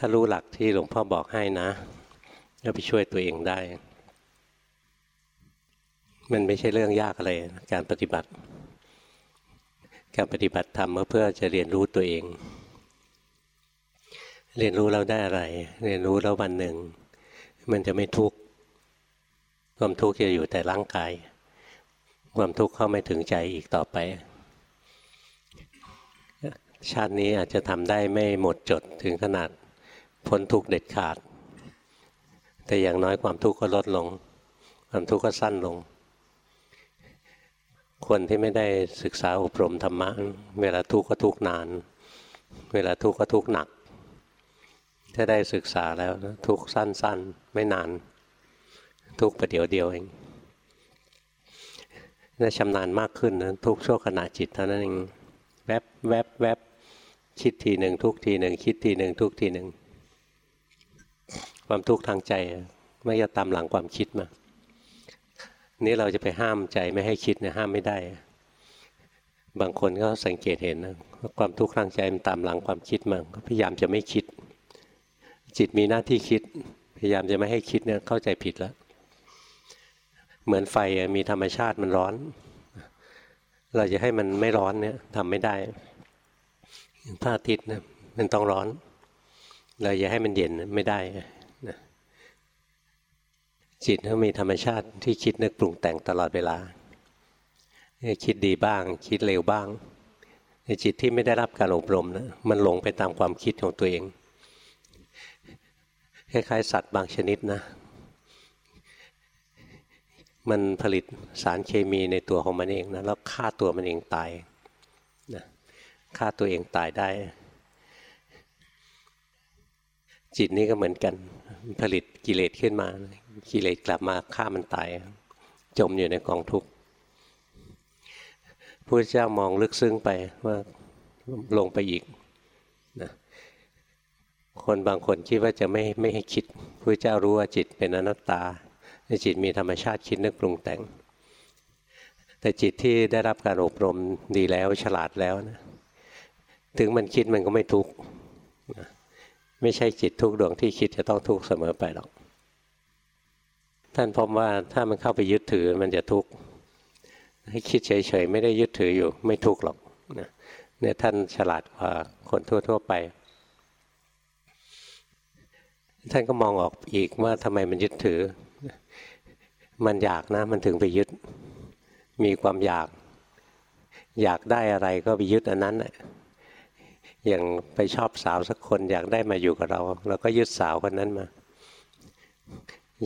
ถ้ารู้หลักที่หลวงพ่อบอกให้นะก็ไปช่วยตัวเองได้ มันไม่ใช่เรื่องยากอะไรการปฏิบัติ การปฏิบัติธรรมเพื่อจะเรียนรู้ตัวเอง เรียนรู้แล้วได้อะไร เรียนรู้แล้ววันหนึ่ง มันจะไม่ทุกข์ความทุกข์จะอยู่แต่ร่างกาย ความทุกข์เข้าไม่ถึงใจอีกต่อไป ชาตินี้อาจจะทำได้ไม่หมดจดถึงขนาด พ้นทุกข์เด็ดขาด แต่อย่างน้อยความทุกข์ก็ลดลง ความทุกข์ก็สั้นลง คนที่ไม่ได้ศึกษาอบรมธรรมะ เวลาทุกข์ก็ทุกข์นาน เวลาทุกข์ก็ทุกข์หนัก ถ้าได้ศึกษาแล้วทุกข์สั้นๆ ไม่นาน ทุกข์ประเดี๋ยวเดียวเองน่าชำนาญมากขึ้นนะทุกชั่วขณะจิตเท่านั้นเองแวบแวบแวบคิดทีหนึ่งทุกทีหนึ่งคิดทีหนึ่งทุกทีหนึ่ง ความทุกข์ทางใจไม่จะตามหลังความคิดมา นี่เราจะไปห้ามใจไม่ให้คิดเนี่ยห้ามไม่ได้ บางคนก็สังเกตเห็นนะว่าความทุกข์ทางใจมันตามหลังความคิดมาพยายามจะไม่คิด จิตมีหน้าที่คิด พยายามจะไม่ให้คิดเนี่ยเข้าใจผิดแล้ว เหมือนไฟมีธรรมชาติมันร้อน เราจะให้มันไม่ร้อนเนี่ยทำไม่ได้พระอาทิตย์นะมันต้องร้อน เราจะให้มันเย็นไม่ได้ จิตต้องมีธรรมชาติที่คิดนึกปรุงแต่งตลอดเวลาคิดดีบ้าง คิดเร็วบ้างในจิตที่ไม่ได้รับการอบรมนะมันหลงไปตามความคิดของตัวเอง คล้ายๆ สัตว์บางชนิดนะ มันผลิตสารเคมีในตัวของมันเองนะแล้วฆ่าตัวมันเองตายนะฆ่าตัวเองตายได้ จิตนี้ก็เหมือนกัน ผลิตกิเลสขึ้นมา กิเลสกลับมาฆ่ามันตายจมอยู่ในกองทุกข์พระเจ้ามองลึกซึ้งไปว่าลงไปอีกนะคนบางคนคิดว่าจะไม่ไม่ให้คิดพระเจ้ารู้ว่าจิตเป็นอนัตตาจิตมีธรรมชาติคิดนึกปรุงแต่ง แต่จิตที่ได้รับการอบรมดีแล้วฉลาดแล้วนะถึงมันคิดมันก็ไม่ทุกข์ไม่ใช่จิตทุกดวงที่คิดจะต้องทุกข์เสมอไปหรอก ท่านพบว่าถ้ามันเข้าไปยึดถือมันจะทุกข์ให้คิดเฉยๆไม่ได้ยึดถืออยู่ไม่ทุกข์หรอกเนี่ยท่านฉลาดกว่าคนทั่ว ๆไป ท่านก็มองออกอีกว่าทำไมมันยึดถือ มันอยากนะมันถึงไปยึด มีความอยาก อยากได้อะไรก็ไปยึดอันนั้นอย่างไปชอบสาวสักคนอยากได้มาอยู่กับเรา เราก็ยึดสาวคนนั้นมา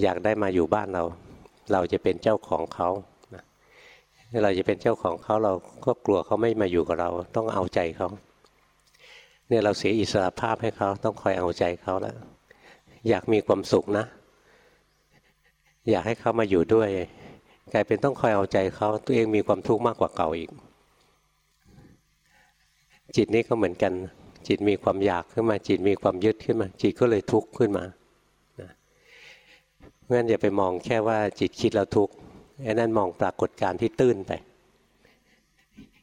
อยากได้มาอยู่บ้านเรา เราจะเป็นเจ้าของเขาเราจะเป็นเจ้าของเขาเราก็กลัวเขาไม่มาอยู่กับเรา ต้องเอาใจเขาเนี่ยเราเสียอิสระภาพให้เขาต้องคอยเอาใจเขาแล้วอยากมีความสุขนะ อยากให้เขามาอยู่ด้วย กลายเป็นต้องคอยเอาใจเขาตัวเองมีความทุกข์มากกว่าเก่าอีก จิตนี้ก็เหมือนกัน จิตมีความอยากขึ้นมา จิตมีความยึดขึ้นมา จิตก็เลยทุกข์ขึ้นมา เพราะฉะนั้นอย่าไปมองแค่ว่าจิตคิดแล้วทุกข์ไอ้นั่นมองปรากฏการที่ตื้นไป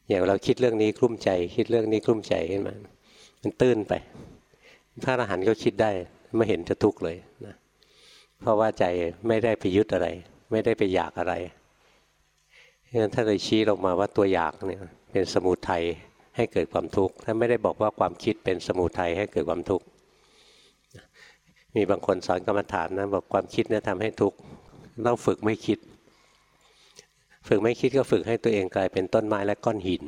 อย่างเราคิดเรื่องนี้กลุ้มใจ คิดเรื่องนี้กลุ้มใจขึ้นมา มันตื้นไปพระอรหันต์ก็คิดได้ไม่เห็นจะทุกข์เลยนะเพราะว่าใจไม่ได้ไปยึดอะไร ไม่ได้ไปอยากอะไรเพราะฉะนั้นถ้าเลยชี้ลงมาว่าตัวอยากเนี่ยเป็นสมุทัยให้เกิดความทุกข์ถ้าไม่ได้บอกว่าความคิดเป็นสมุทัยให้เกิดความทุกข์ มีบางคนสอนกรรมฐานนะบอกความคิดเนี่ยทำให้ทุกข์ต้องฝึกไม่คิด ฝึกไม่คิดก็ฝึกให้ตัวเองกลายเป็นต้นไม้และก้อนหิน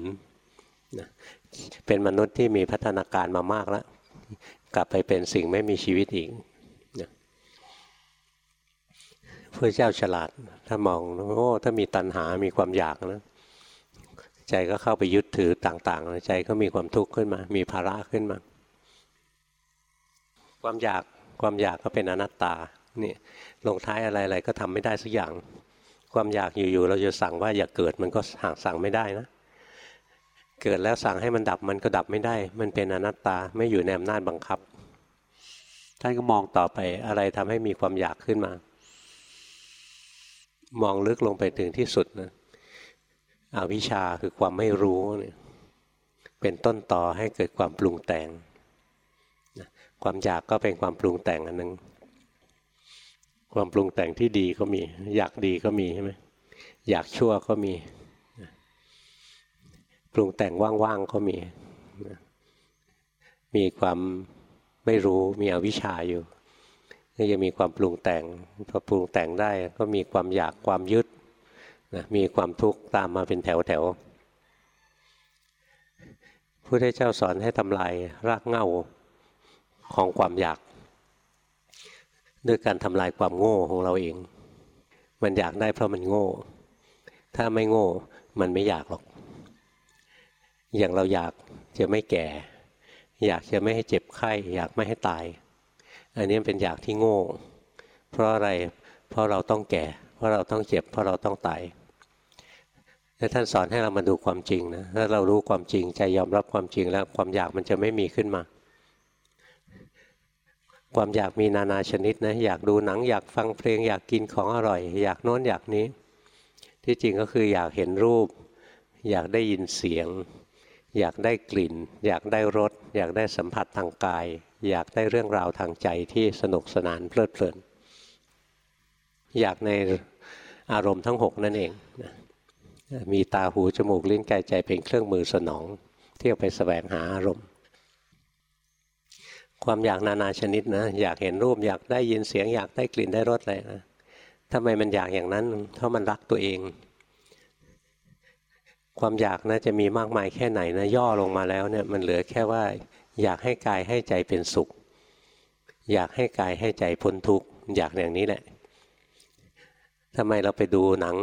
เป็นมนุษย์ที่มีพัฒนาการมามากแล้วกลับไปเป็นสิ่งไม่มีชีวิตอีกพระเจ้าฉลาดถ้ามองโอ้ถ้ามีตัณหามีความอยากนะใจก็เข้าไปยึดถือต่างๆ ใจก็มีความทุกข์ขึ้นมา มีภาระขึ้นมา ความอยาก ความอยากก็เป็นอนัตตานี่ลงท้ายอะไรๆก็ทำไม่ได้สักอย่าง ความอยากอยู่ๆเราจะสั่งว่าอย่าเกิดมันก็หากสั่งไม่ได้นะ เกิดแล้วสั่งให้มันดับมันก็ดับไม่ได้ มันเป็นอนัตตาไม่อยู่ในอำนาจบังคับ ท่านก็มองต่อไปอะไรทำให้มีความอยากขึ้นมา มองลึกลงไปถึงที่สุดนะอวิชชาคือความไม่รู้เนี่ยเป็นต้นต่อให้เกิดความปรุงแต่ง ความอยากก็เป็นความปรุงแต่งอันหนึ่งความปรุงแต่งที่ดีก็มี อยากดีก็มีใช่ไหมอยากชั่วก็มี ปรุงแต่งว่างๆก็มี มีความไม่รู้มีอวิชชาอยู่ก็ยังมีความปรุงแต่งพอปรุงแต่งได้ก็มีความอยากความยึดนะมีความทุกข์ตามมาเป็นแถวแถวพระพุทธเจ้าสอนให้ทำลายรากเหง้า ของความอยาก ด้วยการทำลายความโง่ของเราเอง มันอยากได้เพราะมันโง่ ถ้าไม่โง่มันไม่อยากหรอก อย่างเราอยากจะไม่แก่ อยากจะไม่ให้เจ็บไข้ อยากไม่ให้ตาย อันนี้เป็นอยากที่โง่ เพราะอะไรเพราะเราต้องแก่ เพราะเราต้องเจ็บ เพราะเราต้องตายแล้วท่านสอนให้เรามาดูความจริงนะถ้าเรารู้ความจริงใจยอมรับความจริงแล้วความอยากมันจะไม่มีขึ้นมา ความอยากมีนานาชนิดนะอยากดูหนังอยากฟังเพลง อยากกินของอร่อย อยากโน้นอยากนี้ ที่จริงก็คืออยากเห็นรูป อยากได้ยินเสียง อยากได้กลิ่น อยากได้รสอยากได้สัมผัสทางกาย อยากได้เรื่องราวทางใจที่สนุกสนานเพลิดเพลิน อยากในอารมณ์ทั้งหกนั่นเองมีตาหูจมูกลิ้นกายใจเป็นเครื่องมือสนองที่เอาไปแสวงหาอารมณ์ ความอยากนานาชนิดนะอยากเห็นรูปอยากได้ยินเสียงอยากได้กลิ่นได้รสอะไรนะทำไมมันอยากอย่างนั้น เพราะมันรักตัวเอง ความอยากนะจะมีมากมายแค่ไหนนะย่อลงมาแล้วเนี่ยมันเหลือแค่ว่า อยากให้กายให้ใจเป็นสุข อยากให้กายให้ใจพ้นทุกข์อยากอย่างนี้แหละทำไมเราไปดูหนัง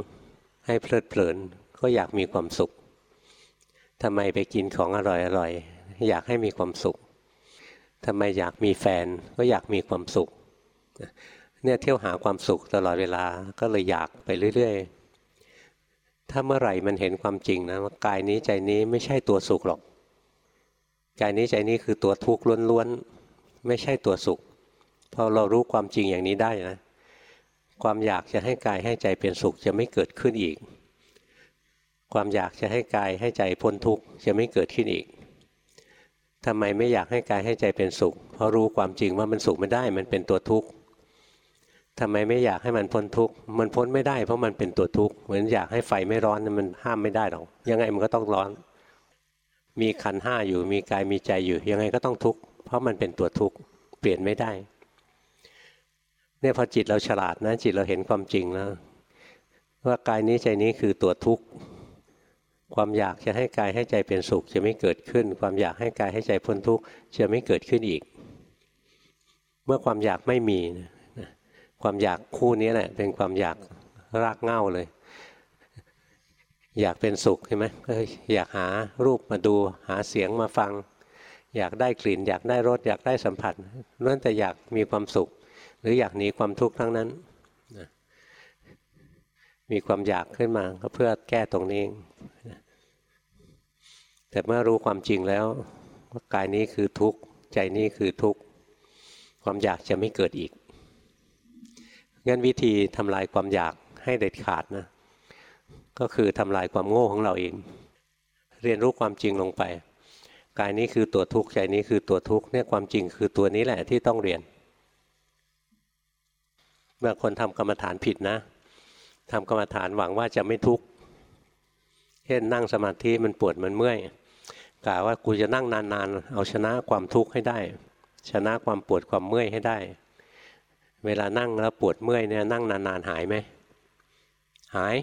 ให้เพลิดเพลิน ก็อยากมีความสุขทำไมไปกินของอร่อยๆอยากให้มีความสุข ทำไมอยากมีแฟนก็อยากมีความสุขเนี่ยเที่ยวหาความสุขตลอดเวลาก็เลยอยากไปเรื่อยๆ ถ้าเมื่อไหร่มันเห็นความจริงนะว่ากายนี้ใจนี้ไม่ใช่ตัวสุขหรอก กายนี้ใจนี้คือตัวทุกข์ล้วนๆ ไม่ใช่ตัวสุขพอเรารู้ความจริงอย่างนี้ได้นะ ความอยากจะให้กายให้ใจเป็นสุขจะไม่เกิดขึ้นอีก ความอยากจะให้กายให้ใจพ้นทุกข์จะไม่เกิดขึ้นอีก ทำไมไม่อยากให้กายให้ใจเป็นสุข เพราะรู้ความจริงว่ามันสุขไม่ได้ มันเป็นตัวทุกข์ทำไมไม่อยากให้มันพ้นทุกข์ มันพ้นไม่ได้เพราะมันเป็นตัวทุกข์ เหมือนอยากให้ไฟไม่ร้อนมันห้ามไม่ได้หรอก ยังไงมันก็ต้องร้อน มีขันห้าอยู่มีกายมีใจอยู่ ยังไงก็ต้องทุกข์ เพราะมันเป็นตัวทุกข์ เปลี่ยนไม่ได้ เนี่ยพอจิตเราฉลาดนะจิตเราเห็นความจริงแล้วว่ากายนี้ใจนี้คือตัวทุกข์ ความอยากจะให้กายให้ใจเป็นสุขจะไม่เกิดขึ้น ความอยากให้กายให้ใจพ้นทุกข์จะไม่เกิดขึ้นอีก เมื่อความอยากไม่มีความอยากคู่นี้แหละ เป็นความอยากรากเง่าเลย อยากเป็นสุขใช่ไหมอยากหารูปมาดูหาเสียงมาฟัง อยากได้กลิ่น อยากได้รสอยากได้สัมผัสล้วนแต่อยากมีความสุข หรืออยากหนีความทุกข์ทั้งนั้น มีความอยากขึ้นมาก็เพื่อแก้ตรงนี้เองแต่เมื่อรู้ความจริงแล้วว่ากายนี้คือทุกข์ใจนี้คือทุกข์ความอยากจะไม่เกิดอีกงั้นวิธีทำลายความอยากให้เด็ดขาดนะ ก็คือทำลายความโง่ของเราเอง เรียนรู้ความจริงลงไป กายนี้คือตัวทุกข์ใจนี้คือตัวทุกข์เนี่ยความจริงคือตัวนี้แหละที่ต้องเรียนเมื่อคนทำกรรมฐานผิดนะ ทำกรรมฐานหวังว่าจะไม่ทุกข์เช่นนั่งสมาธิมันปวดมันเมื่อยกล่าวว่ากูจะนั่งนานๆ เอาชนะความทุกข์ให้ได้ ชนะความปวดความเมื่อยให้ได้ เวลานั่งแล้วปวดเมื่อยเนี่ยนั่งนานๆหายไหมหาย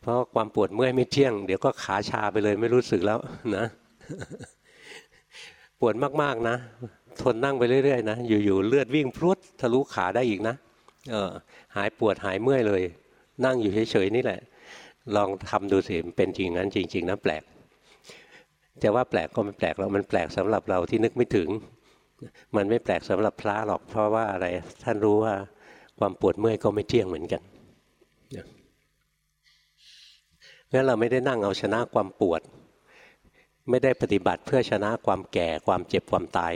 เพราะความปวดเมื่อยไม่เที่ยง เดี๋ยวก็ขาชาไปเลยไม่รู้สึกแล้วนะ ปวดมากๆนะ ทนนั่งไปเรื่อยๆนะอยู่ๆเลือดวิ่งพรวดทะลุขาได้อีกนะเออหายปวดหายเมื่อยเลย นั่งอยู่เฉยๆนี่แหละ ลองทำดูสิเป็นจริงนั้นจริง ๆนะแปลกจะว่าแปลกก็ไม่แปลกหรอกมันแปลกสำหรับเราที่นึกไม่ถึง มันไม่แปลกสำหรับพระหรอก เพราะว่าอะไรท่านรู้ว่าความปวดเมื่อยก็ไม่เที่ยงเหมือนกันงั้นเราไม่ได้นั่งเอาชนะความปวด ไม่ได้ปฏิบัติเพื่อชนะความแก่ความเจ็บความตาย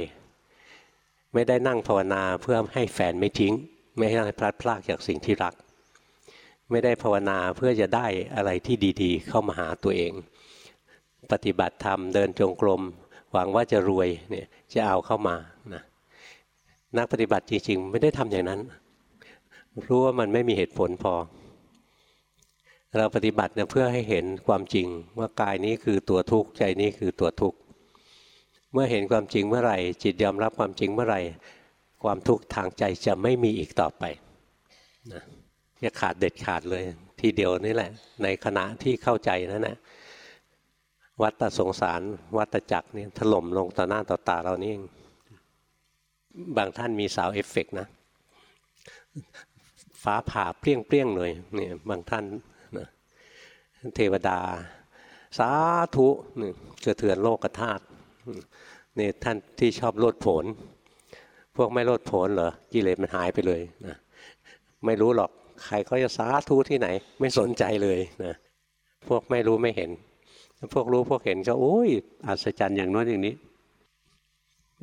ไม่ได้นั่งภาวนาเพื่อให้แฟนไม่ทิ้ง ไม่ให้พลัดพรากจากสิ่งที่รัก ไม่ได้ภาวนาเพื่อจะได้อะไรที่ดีๆ เข้ามาหาตัวเอง ปฏิบัติธรรมเดินจงกรมหวังว่าจะรวยเนี่ยจะเอาเข้ามานะนักปฏิบัติจริงๆ ไม่ได้ทำอย่างนั้น รู้ว่ามันไม่มีเหตุผลพอ เราปฏิบัติเนี่ยเพื่อให้เห็นความจริงว่ากายนี้คือตัวทุกข์ใจนี้คือตัวทุกข์เมื่อเห็นความจริงเมื่อไหร่ จิตยอมรับความจริงเมื่อไหร่ ความทุกข์ทางใจจะไม่มีอีกต่อไปนะ จะขาดเด็ดขาดเลย ทีเดียวนี่แหละ ในขณะที่เข้าใจนั่นแหละวัฏสงสาร วัฏจักรนี่ถล่มลงต่อหน้าต่อตาเรานี่เองบางท่านมีสาวเอฟเฟกนะ ฟ้าผ่าเปรี้ยงเปรี้ยงเลยเนี่ยบางท่านนะเทวดา สาธุนี่กระเทือนโลกธาตุนี่ท่านที่ชอบโลดโผนพวกไม่โลดโผนเหรอกิเลสมันหายไปเลยนะไม่รู้หรอก ใครเขาจะสาธุที่ไหน ไม่สนใจเลยนะพวกไม่รู้ไม่เห็น พวกรู้พวกเห็นก็โอ้ยอัศจรรย์อย่างน้นอย่างนี้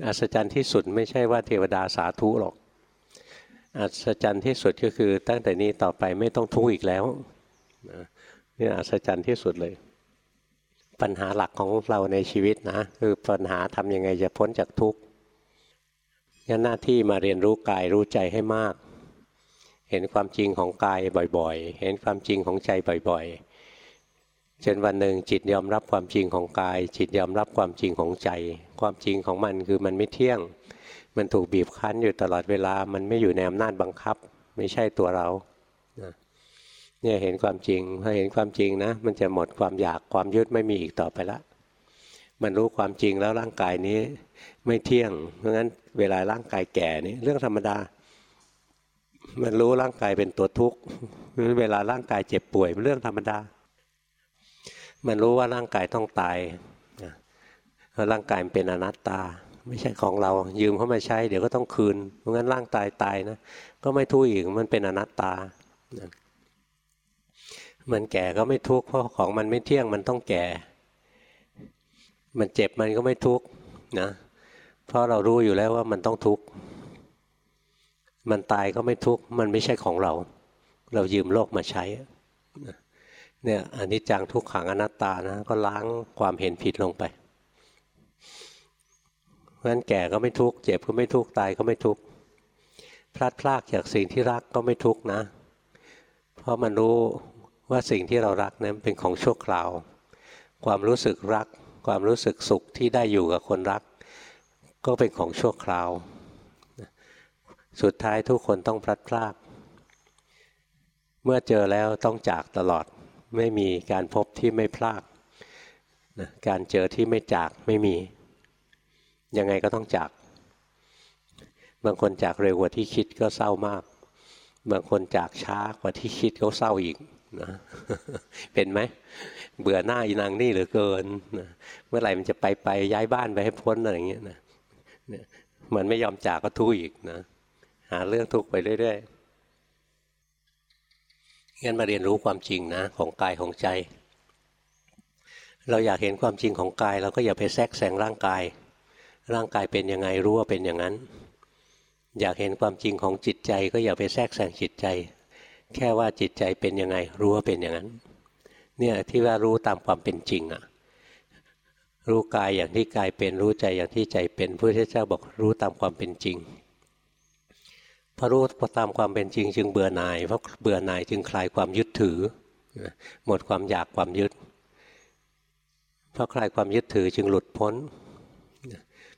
อัศจรรย์ที่สุดไม่ใช่ว่าเทวดาสาธุหรอก อัศจรรย์ที่สุดก็คือ ตั้งแต่นี้ต่อไปไม่ต้องทุกข์อีกแล้วนี่อัศจรรย์ที่สุดเลย ปัญหาหลักของเราในชีวิตนะคือปัญหาทำยังไงจะพ้นจากทุกข์งั้นหน้าที่มาเรียนรู้กายรู้ใจให้มาก เห็นความจริงของกายบ่อย ๆ เห็นความจริงของใจบ่อย ๆ จนวันหนึ่งจิตยอมรับความจริงของกาย จิตยอมรับความจริงของใจ ความจริงของมันคือมันไม่เที่ยง มันถูกบีบคั้นอยู่ตลอดเวลา มันไม่อยู่ในอำนาจบังคับ ไม่ใช่ตัวเราเนี่ยเห็นความจริงพอเห็นความจริงนะมันจะหมดความอยากความยึดไม่มีอีกต่อไปละมันรู้ความจริงแล้วร่างกายนี้ไม่เที่ยง เพราะงั้นเวลาร่างกายแก่นี่เรื่องธรรมดา มันรู้ร่างกายเป็นตัวทุกข์เวลาร่างกายเจ็บป่วยเป็นเรื่องธรรมดา มันรู้ว่าร่างกายต้องตายเร่างกายมันเป็นอนัตตา ไม่ใช่ของเรา ยืมเข้ามาใช้ เดี๋ยวก็ต้องคืนเพราะงั้นร่างตายตายนะก็ไม่ทุกข์อีกมันเป็นอนัตตา มันแก่ก็ไม่ทุกข์เพราะของมันไม่เที่ยงมันต้องแก่ มันเจ็บมันก็ไม่ทุกข์นะเพราะเรารู้อยู่แล้วว่ามันต้องทุกข์ มันตายก็ไม่ทุกข์มันไม่ใช่ของเรา เรายืมโลกมาใช้เนี่ยอันนี้จังทุกขังอนัตตานะ ก็ล้างความเห็นผิดลงไปเพราะฉะนั้นแก่ก็ไม่ทุกข์เจ็บก็ไม่ทุกข์ตายก็ไม่ทุกข์พลาดพลากจากสิ่งที่รักก็ไม่ทุกข์นะ เพราะมันรู้ว่าสิ่งที่เรารักนั้นเป็นของชั่วคราว ความรู้สึกรัก ความรู้สึกสุขที่ได้อยู่กับคนรัก ก็เป็นของชั่วคราว สุดท้ายทุกคนต้องพลัดพราก เมื่อเจอแล้วต้องจากตลอด ไม่มีการพบที่ไม่พลาดนะการเจอที่ไม่จากไม่มี ยังไงก็ต้องจาก บางคนจากเร็วกว่าที่คิดก็เศร้ามาก บางคนจากช้ากว่าที่คิดก็เศร้าอีกนะเป็นไหม เบื่อหน้าอีนางนี่เหลือเกินนะเมื่อไหร่มันจะไปไปย้ายบ้านไปให้พ้นอะไรอย่างเงี้ยนะมันไม่ยอมจากก็ทุกข์อีกนะ หาเรื่องทุกข์ไปเรื่อยๆงั้นมาเรียนรู้ความจริงนะ ของกายของใจ เราอยากเห็นความจริงของกาย เราก็อย่าไปแทรกแซงร่างกาย ร่างกายเป็นยังไงรู้ว่าเป็นอย่างนั้น อยากเห็นความจริงของจิตใจ ก็อย่าไปแทรกแซงจิตใจ แค่ว่าจิตใจเป็นยังไงรู้ว่าเป็นอย่างนั้น เนี่ยที่ว่ารู้ตามความเป็นจริงอะรู้กายอย่างที่กายเป็นรู้ใจอย่างที่ใจเป็นพระพุทธเจ้าบอกรู้ตามความเป็นจริง พอรู้ตามความเป็นจริง จึงเบื่อหน่ายเพราะเบื่อหน่ายจึงคลายความยึดถือ หมดความอยากความยึดเพราะคลายความยึดถือจึงหลุดพ้น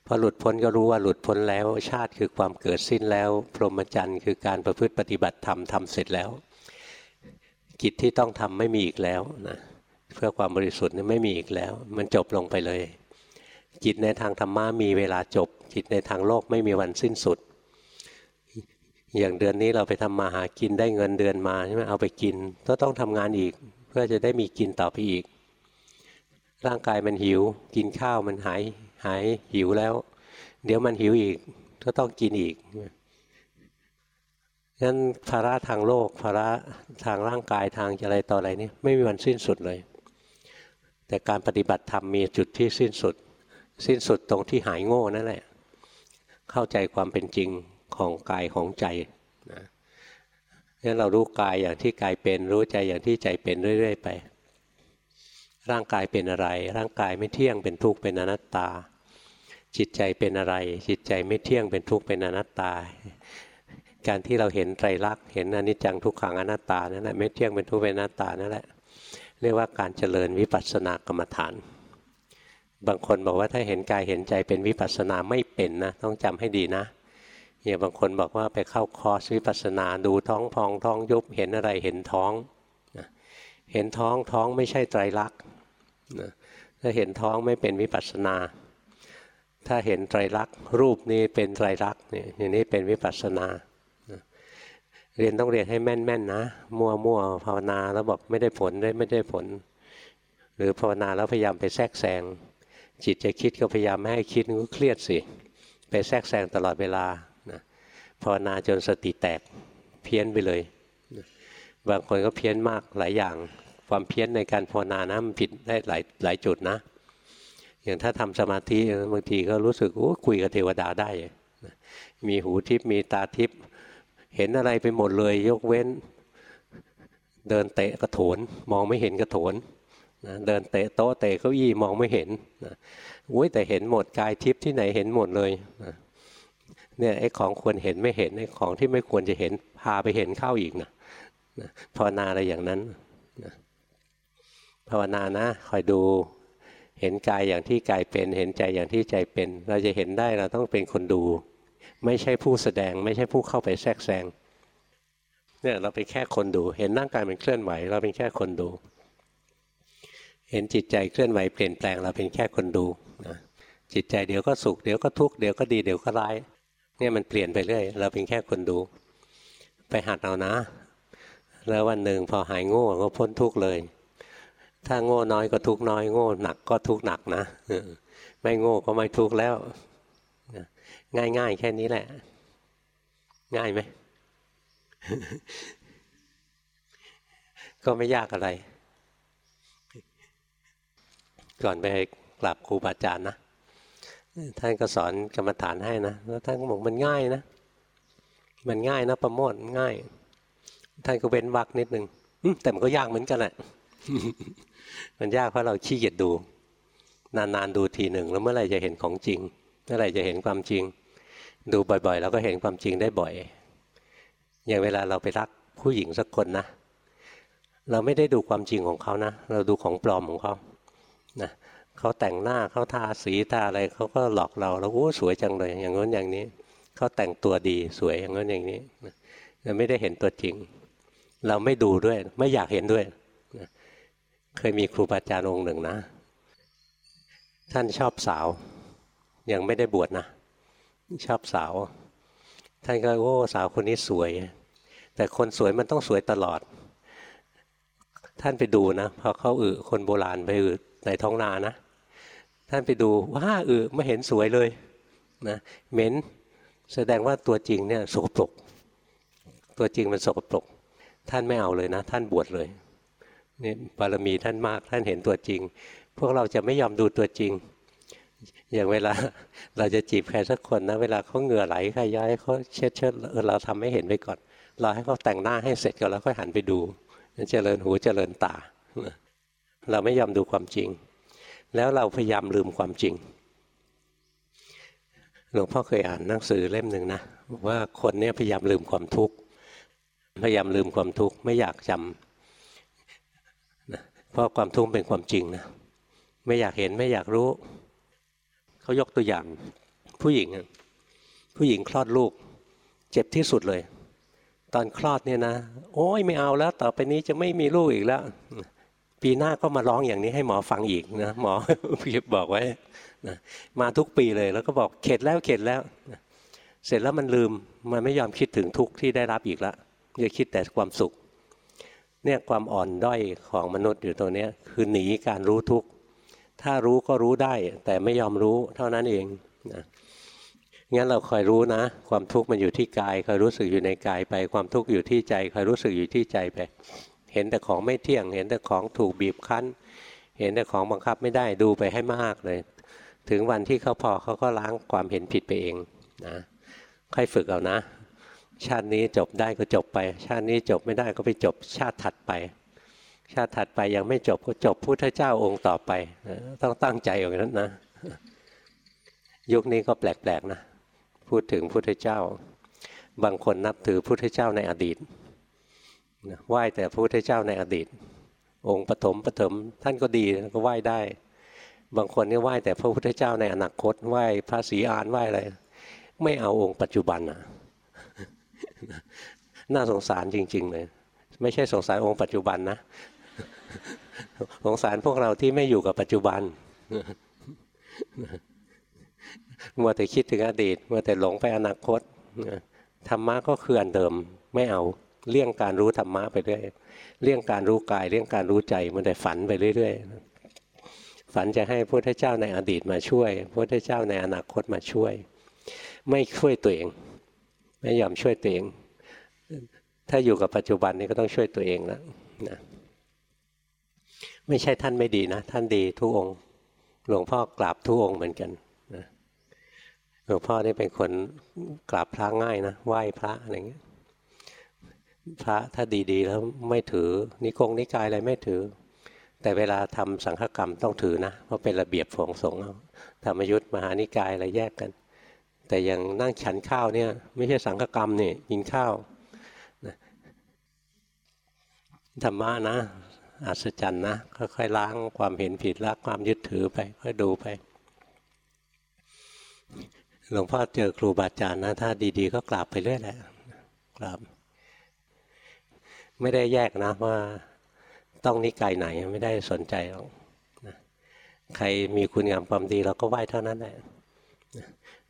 พอหลุดพ้นก็รู้ว่าหลุดพ้นแล้ว ชาติคือความเกิดสิ้นแล้ว พรหมจรรย์คือการประพฤติปฏิบัติธรรมทำเสร็จแล้ว กิจที่ต้องทำไม่มีอีกแล้วนะเพื่อความบริสุทธิ์นี่ไม่มีอีกแล้ว มันจบลงไปเลยกิจในทางธรรมะมีเวลาจบกิจในทางโลกไม่มีวันสิ้นสุด อย่างเดือนนี้เราไปทำมาหากินได้เงินเดือนมาใช่ไหมเอาไปกินก็ต้องทำงานอีก เพื่อจะได้มีกินต่อไปอีก ร่างกายมันหิว กินข้าวมันหายหายหิวแล้ว เดี๋ยวมันหิวอีก ก็ต้องกินอีกงั้นภาระทางโลกภาระทางร่างกายทางอะไรต่ออะไรนี่ไม่มีวันสิ้นสุดเลย แต่การปฏิบัติธรรมมีจุดที่สิ้นสุด สิ้นสุดตรงที่หายโง่นั่นแหละ เข้าใจความเป็นจริง ของกายของใจนะงั้นเรารู้กายอย่างที่กายเป็น รู้ใจอย่างที่ใจเป็นเรื่อย ๆ ไป ร่างกายเป็นอะไร ร่างกายไม่เที่ยงเป็นทุกข์เป็นอนัตตา จิตใจเป็นอะไร จิตใจไม่เที่ยงเป็นทุกข์เป็นอนัตตา การที่เราเห็นไตรลักษณ์เห็นอนิจจังทุกขังอนัตตานั่นแหละไม่เที่ยงเป็นทุกข์เป็นอนัตตานั่นแหละเรียกว่าการเจริญวิปัสสนากรรมฐาน บางคนบอกว่าถ้าเห็นกายเห็นใจเป็นวิปัสสนาไม่เป็นนะต้องจำให้ดีนะ อย่างบางคนบอกว่าไปเข้าคอร์สวิปัสสนาดูท้องพองท้องยุบเห็นอะไรเห็นท้องเห็นท้องท้องไม่ใช่ไตรลักษณ์ถ้าเห็นท้องไม่เป็นวิปัสสนา ถ้าเห็นไตรลักษณ์รูปนี้เป็นไตรลักษณ์นี่อย่างนี้เป็นวิปัสสนาเรียนต้องเรียนให้แม่นๆนนะมั่วมั่วภาวนาแล้วบอกไม่ได้ผลได้ไม่ได้ผล หรือภาวนาแล้วพยายามไปแทรกแซงจิตจะคิดก็พยายามไม่ให้คิดก็เครียดสิ ไปแทรกแซงตลอดเวลา ภาวนาจนสติแตกเพี้ยนไปเลย บางคนก็เพี้ยนมากหลายอย่าง ความเพี้ยนในการภาวนานะมันผิดได้หลายหลายจุดนะ อย่างถ้าทำสมาธิบางทีก็รู้สึกโอ้คุยกับเทวดาได้ มีหูทิพมีตาทิพเห็นอะไรไปหมดเลย ยกเว้น เดินเตะกระโถนมองไม่เห็นกระโถนนะเดินเตะโต๊ะเตะเก้าอี้มองไม่เห็นนะอุ้ยแต่เห็นหมดกายทิพที่ไหนเห็นหมดเลยนะ เนี่ยไอ้ของควรเห็นไม่เห็นไอ้ของที่ไม่ควรจะเห็นพาไปเห็นเข้าอีกนะภาวนาอะไรอย่างนั้นภาวนานะคอยดูเห็นกายอย่างที่กายเป็น เห็นใจอย่างที่ใจเป็น เราจะเห็นได้เราต้องเป็นคนดู ไม่ใช่ผู้แสดง ไม่ใช่ผู้เข้าไปแทรกแซงเนี่ยเราเป็นแค่คนดู เห็นร่างกายมันเคลื่อนไหว เราเป็นแค่คนดู เห็นจิตใจเคลื่อนไหวเปลี่ยนแปลง เราเป็นแค่คนดูนะจิตใจเดี๋ยวก็สุขเดี๋ยวก็ทุกข์เดี๋ยวก็ดีเดี๋ยวก็ร้าย เนี่ยมันเปลี่ยนไปเรื่อย เราเป็นแค่คนดู ไปหัดเอานะ แล้ววันหนึ่งพอหายโง่ก็พ้นทุกเลย ถ้าโง่น้อยก็ทุกน้อย โง่หนักก็ทุกหนักนะไม่โง่ก็ไม่ทุกแล้ว ง่ายๆแค่นี้แหละ ง่ายไหมก็ไม่ยากอะไร ก่อนไปกลับครูบาอาจารย์นะ ท่านก็สอนกรรมฐานให้นะแล้วท่านก็บอกมันง่ายนะ มันง่ายนะประโมทง่าย ท่านก็เว้นวักนิดนึงแต่มันก็ยากเหมือนกันแหละมันยากเพราะเราขี้เกียจดู นานๆดูทีหนึ่งแล้วเมื่อไหร่จะเห็นของจริง เมื่อไหร่จะเห็นความจริง ดูบ่อยๆ แล้วก็เห็นความจริงได้บ่อย อย่างเวลาเราไปรักผู้หญิงสักคนนะ เราไม่ได้ดูความจริงของเขานะ เราดูของปลอมของเขา เขาแต่งหน้าเขาทาสีทาอะไรเขาก็หลอกเราแล้วโอ้สวยจังเลย อย่างนู้นอย่างนี้เขาแต่งตัวดีสวยอย่างนู้นอย่างนี้เราไม่ได้เห็นตัวจริง เราไม่ดูด้วย ไม่อยากเห็นด้วยเคยมีครูบาอาจารย์องค์หนึ่งนะ ท่านชอบสาว ยังไม่ได้บวชนะ ชอบสาว ท่านก็โอ้สาวคนนี้สวย แต่คนสวยมันต้องสวยตลอด ท่านไปดูนะพอเขาอึคนโบราณไปอึในท้องนานะ ท่านไปดูว่าเออไม่เห็นสวยเลยนะเหม็นแสดงว่าตัวจริงเนี่ยสกปรกตัวจริงมันสกปรกท่านไม่เอาเลยนะ ท่านบวชเลยนี่บารมีท่านมากท่านเห็นตัวจริง พวกเราจะไม่ยอมดูตัวจริง อย่างเวลาเราจะจีบใครสักคนนะ เวลาเขาเหงื่อไหลใครย้ายเขาเช็ดเช็ดเราทำให้เห็นไปก่อน เราให้เขาแต่งหน้าให้เสร็จก่อนแล้วค่อยหันไปดูเจริญหูเจริญตา เราไม่ยอมดูความจริง แล้วเราพยายามลืมความจริง หลวงพ่อเคยอ่านหนังสือเล่มหนึ่งนะบอกว่าคนนี้พยายามลืมความทุกข์พยายามลืมความทุกข์ไม่อยากจำนะเพราะความทุกข์เป็นความจริงนะไม่อยากเห็นไม่อยากรู้ เขายกตัวอย่างผู้หญิง ผู้หญิงคลอดลูก เจ็บที่สุดเลย ตอนคลอดเนี่ยนะ โอ้ยไม่เอาแล้ว ต่อไปนี้จะไม่มีลูกอีกแล้ว ปีหน้าก็มาร้องอย่างนี้ให้หมอฟังอีกนะหมอพี่บอกไว้นะมาทุกปีเลย แล้วก็บอกเข็ดแล้วเข็ดแล้ว เสร็จแล้วมันลืมมันไม่ยอมคิดถึงทุกข์ที่ได้รับอีกแล้วจะคิดแต่ความสุขเนี่ยความอ่อนด้อยของมนุษย์อยู่ตรงนี้คือหนีการรู้ทุกข์ถ้ารู้ก็รู้ได้ แต่ไม่ยอมรู้เท่านั้นเองนะงั้นเราคอยรู้นะ ความทุกข์มันอยู่ที่กายคอยรู้สึกอยู่ในกายไป ความทุกข์อยู่ที่ใจคอยรู้สึกอยู่ที่ใจไป เห็นแต่ของไม่เที่ยง เห็นแต่ของถูกบีบคั้น เห็นแต่ของบังคับไม่ได้ดูไปให้มากเลย ถึงวันที่เขาพอเขาก็ล้างความเห็นผิดไปเองนะค่อยฝึกเอานะ ชาตินี้จบได้ก็จบไป ชาตินี้จบไม่ได้ก็ไปจบชาติถัดไป ชาติถัดไปยังไม่จบก็จบพุทธเจ้าองค์ต่อไปต้องตั้งใจอย่างนั้นนะ ยุคนี้ก็แปลกๆนะ พูดถึงพุทธเจ้า บางคนนับถือพุทธเจ้าในอดีต ไหว้แต่พระพุทธเจ้าในอดีต องค์ปฐมปฐมท่านก็ดีก็ไหว้ได้ บางคนนี่ไหว้แต่พระพุทธเจ้าในอนาคตไหว้พระศรีอานไหว้อะไรไม่เอาองค์ปัจจุบันอะน่าสงสารจริง ๆ เลย ไม่ใช่สงสารองค์ปัจจุบันนะสงสารพวกเราที่ไม่อยู่กับปัจจุบันมัวแต่คิดถึงอดีตมัวแต่หลงไปอนาคตธรรมะก็คืออันเดิมไม่เอา เลี่ยงการรู้ธรรมะไปเรื่อยเลี่ยงการรู้กายเลี่ยงการรู้ใจมันแต่ฝันไปเรื่อยๆฝันจะให้พระพุทธเจ้าในอดีตมาช่วยพระพุทธเจ้าในอนาคตมาช่วย ไม่ช่วยตัวเอง ไม่ยอมช่วยตัวเอง ถ้าอยู่กับปัจจุบันนี้ก็ต้องช่วยตัวเองแล้วนะไม่ใช่ท่านไม่ดีนะ ท่านดีทุกองค์ หลวงพ่อกราบทุกองค์เหมือนกันนะหลวงพ่อนี่เป็นคนกราบพระง่ายนะไหว้พระอะไรเงี้ย พระถ้าดีๆ แล้วไม่ถือ นิกงนิกายอะไรไม่ถือ แต่เวลาทำสังฆกรรมต้องถือนะเพราะเป็นระเบียบของสงฆ์ธรรมยุทธมหานิกายอะไรแยกกัน แต่ยังนั่งฉันข้าวเนี่ย ไม่ใช่สังฆกรรมนี่กินข้าวธรรมะนะอัศจรรย์นะค่อยๆล้างความเห็นผิดละความยึดถือไปค่อยดูไป หลวงพ่อเจอครูบาอาจารย์นะ ถ้าดี ๆ ก็กราบไปเรื่อยแหละกราบ ไม่ได้แยกนะว่าต้องนิกายไหนไม่ได้สนใจหรอกใครมีคุณงามความดีเราก็ไหว้เท่านั้นแหละ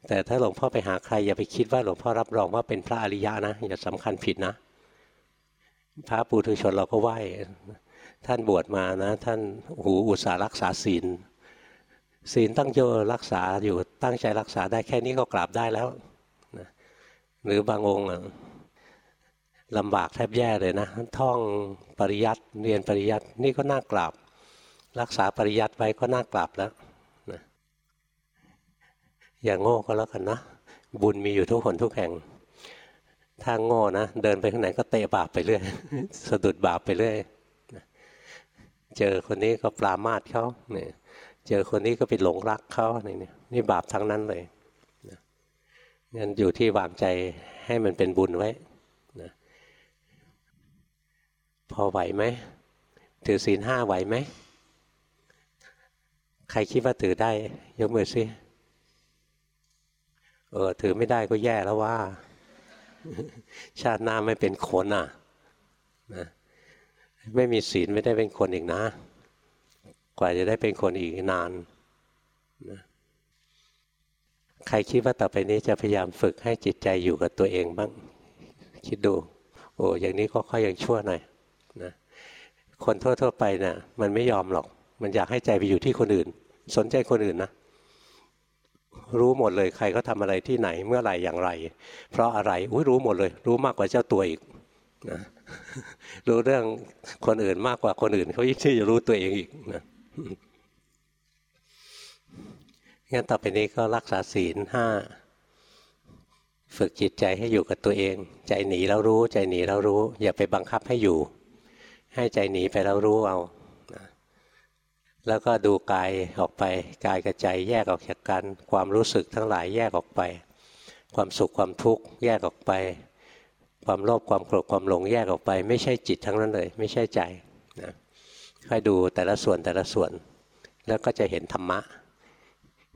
แต่ถ้าหลวงพ่อไปหาใครอย่าไปคิดว่าหลวงพ่อรับรองว่าเป็นพระอริยะนะอย่าสำคัญผิดนะ พระปุถุชนเราก็ไหว้ท่านบวชมานะ ท่านหูอุตสารักษาศีลศีลตั้งโยรักษาอยู่ตั้งใจรักษาได้แค่นี้ก็กราบได้แล้วนะหรือบางองค์ ลำบากแทบแย่เลยนะท่องปริยัติเรียนปริยัตินี่ก็น่ากราบ รักษาปริยัติไว้ก็น่ากราบแล้วนะอย่างโง่ก็แล้วกันนะบุญมีอยู่ทุกคนทุกแห่ง ถ้าโง่นะเดินไปข้างไหนก็เตะบาปไปเรื่อยสะดุดบาปไปเรื่อยเจอคนนี้ก็ปลามาดเขาเนี่ยเจอคนนี้ก็ไปหลงรักเขาอะไรเนี่ยนี่บาปทั้งนั้นเลยงั้นอยู่ที่วางใจให้มันเป็นบุญไว้นะ พอไหวไหมถือศีลห้าไหวไหม ใครคิดว่าถือได้ ยกมือซิเออถือไม่ได้ก็แย่แล้วว่า ชาติหน้าไม่เป็นคนอะนะไม่มีศีลไม่ได้เป็นคนอีกนะ กว่าจะได้เป็นคนอีกนานนะใครคิดว่าต่อไปนี้จะพยายามฝึกให้จิตใจอยู่กับตัวเองบ้าง คิดดู โอ้อย่างนี้ก็ค่อยยังชั่วหน่อย คนทั่วๆไปเนะ่ยมันไม่ยอมหรอก มันอยากให้ใจไปอยู่ที่คนอื่น สนใจคนอื่นนะ รู้หมดเลยใครเขาทาอะไรที่ไหนเมื่อไหร่อย่างไร เพราะอะไรอุ้ยรู้หมดเลย รู้มากกว่าเจ้าตัวอีกนะรู้เรื่องคนอื่นมากกว่าคนอื่นเขายิ่งที่จะรู้ตัวเองอีกนะงั้นต่อไปนี้ก็รักษาศีลห้าฝึกจิตใจให้อยู่กับตัวเอง ใจหนีแล้วรู้ ใจหนีแล้วรู้ อย่าไปบังคับให้อยู่ ให้ใจหนีไปแล้วรู้เอาแล้วก็ดูกายออกไปกายกับใจแยกออกจากกันความรู้สึกทั้งหลายแยกออกไป ความสุขความทุกข์แยกออกไป ความโลภความโกรธความหลงแยกออกไป ไม่ใช่จิตทั้งนั้นเลย ไม่ใช่ใจนะค่อยดูแต่ละส่วนแต่ละส่วน แล้วก็จะเห็นธรรมะ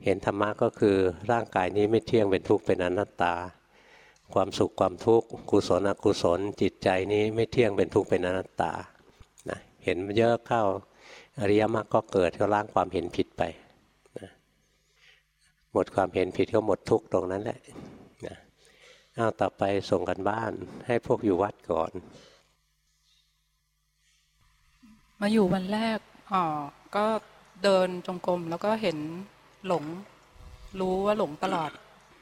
เห็นธรรมะก็คือร่างกายนี้ไม่เที่ยงเป็นทุกข์เป็นอนัตตา ความสุขความทุกข์กุศลอกุศลจิตใจนี้ไม่เที่ยงเป็นทุกข์เป็นอนัตตา เห็นเยอะเข้า อริยมรรคก็เกิดก็ล้างความเห็นผิดไปนะหมดความเห็นผิดก็หมดทุกตรงนั้นแหละเอาต่อไปส่งกันบ้านให้พวกอยู่วัดก่อน มาอยู่วันแรกอ๋อก็เดินจงกรมแล้วก็เห็นหลง รู้ว่าหลงตลอด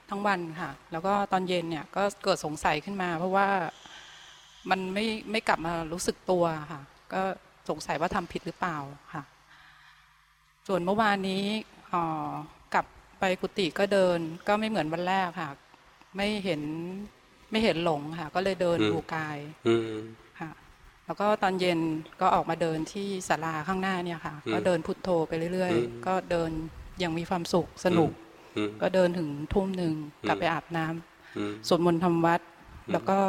ทั้งวันค่ะ แล้วก็ตอนเย็นเนี่ยก็เกิดสงสัยขึ้นมา เพราะว่ามันไม่ไม่กลับมารู้สึกตัวค่ะ ก็ สงสัยว่าทำผิดหรือเปล่าค่ะ ส่วนเมื่อวานนี้อ๋อกลับไปกุฏิก็เดินก็ไม่เหมือนวันแรกค่ะ ไม่เห็นไม่เห็นหลงค่ะ ก็เลยเดินดูกายค่ะ แล้วก็ตอนเย็นก็ออกมาเดินที่ศาลาข้างหน้าเนี่ยค่ะ ก็เดินพุทโธไปเรื่อยๆ ก็เดินอย่างมีความสุขสนุกอืมก็เดินถึงทุ่มหนึ่งกลับอืมไปอาบน้ำอืมสวดมนต์ทำวัด แล้วก็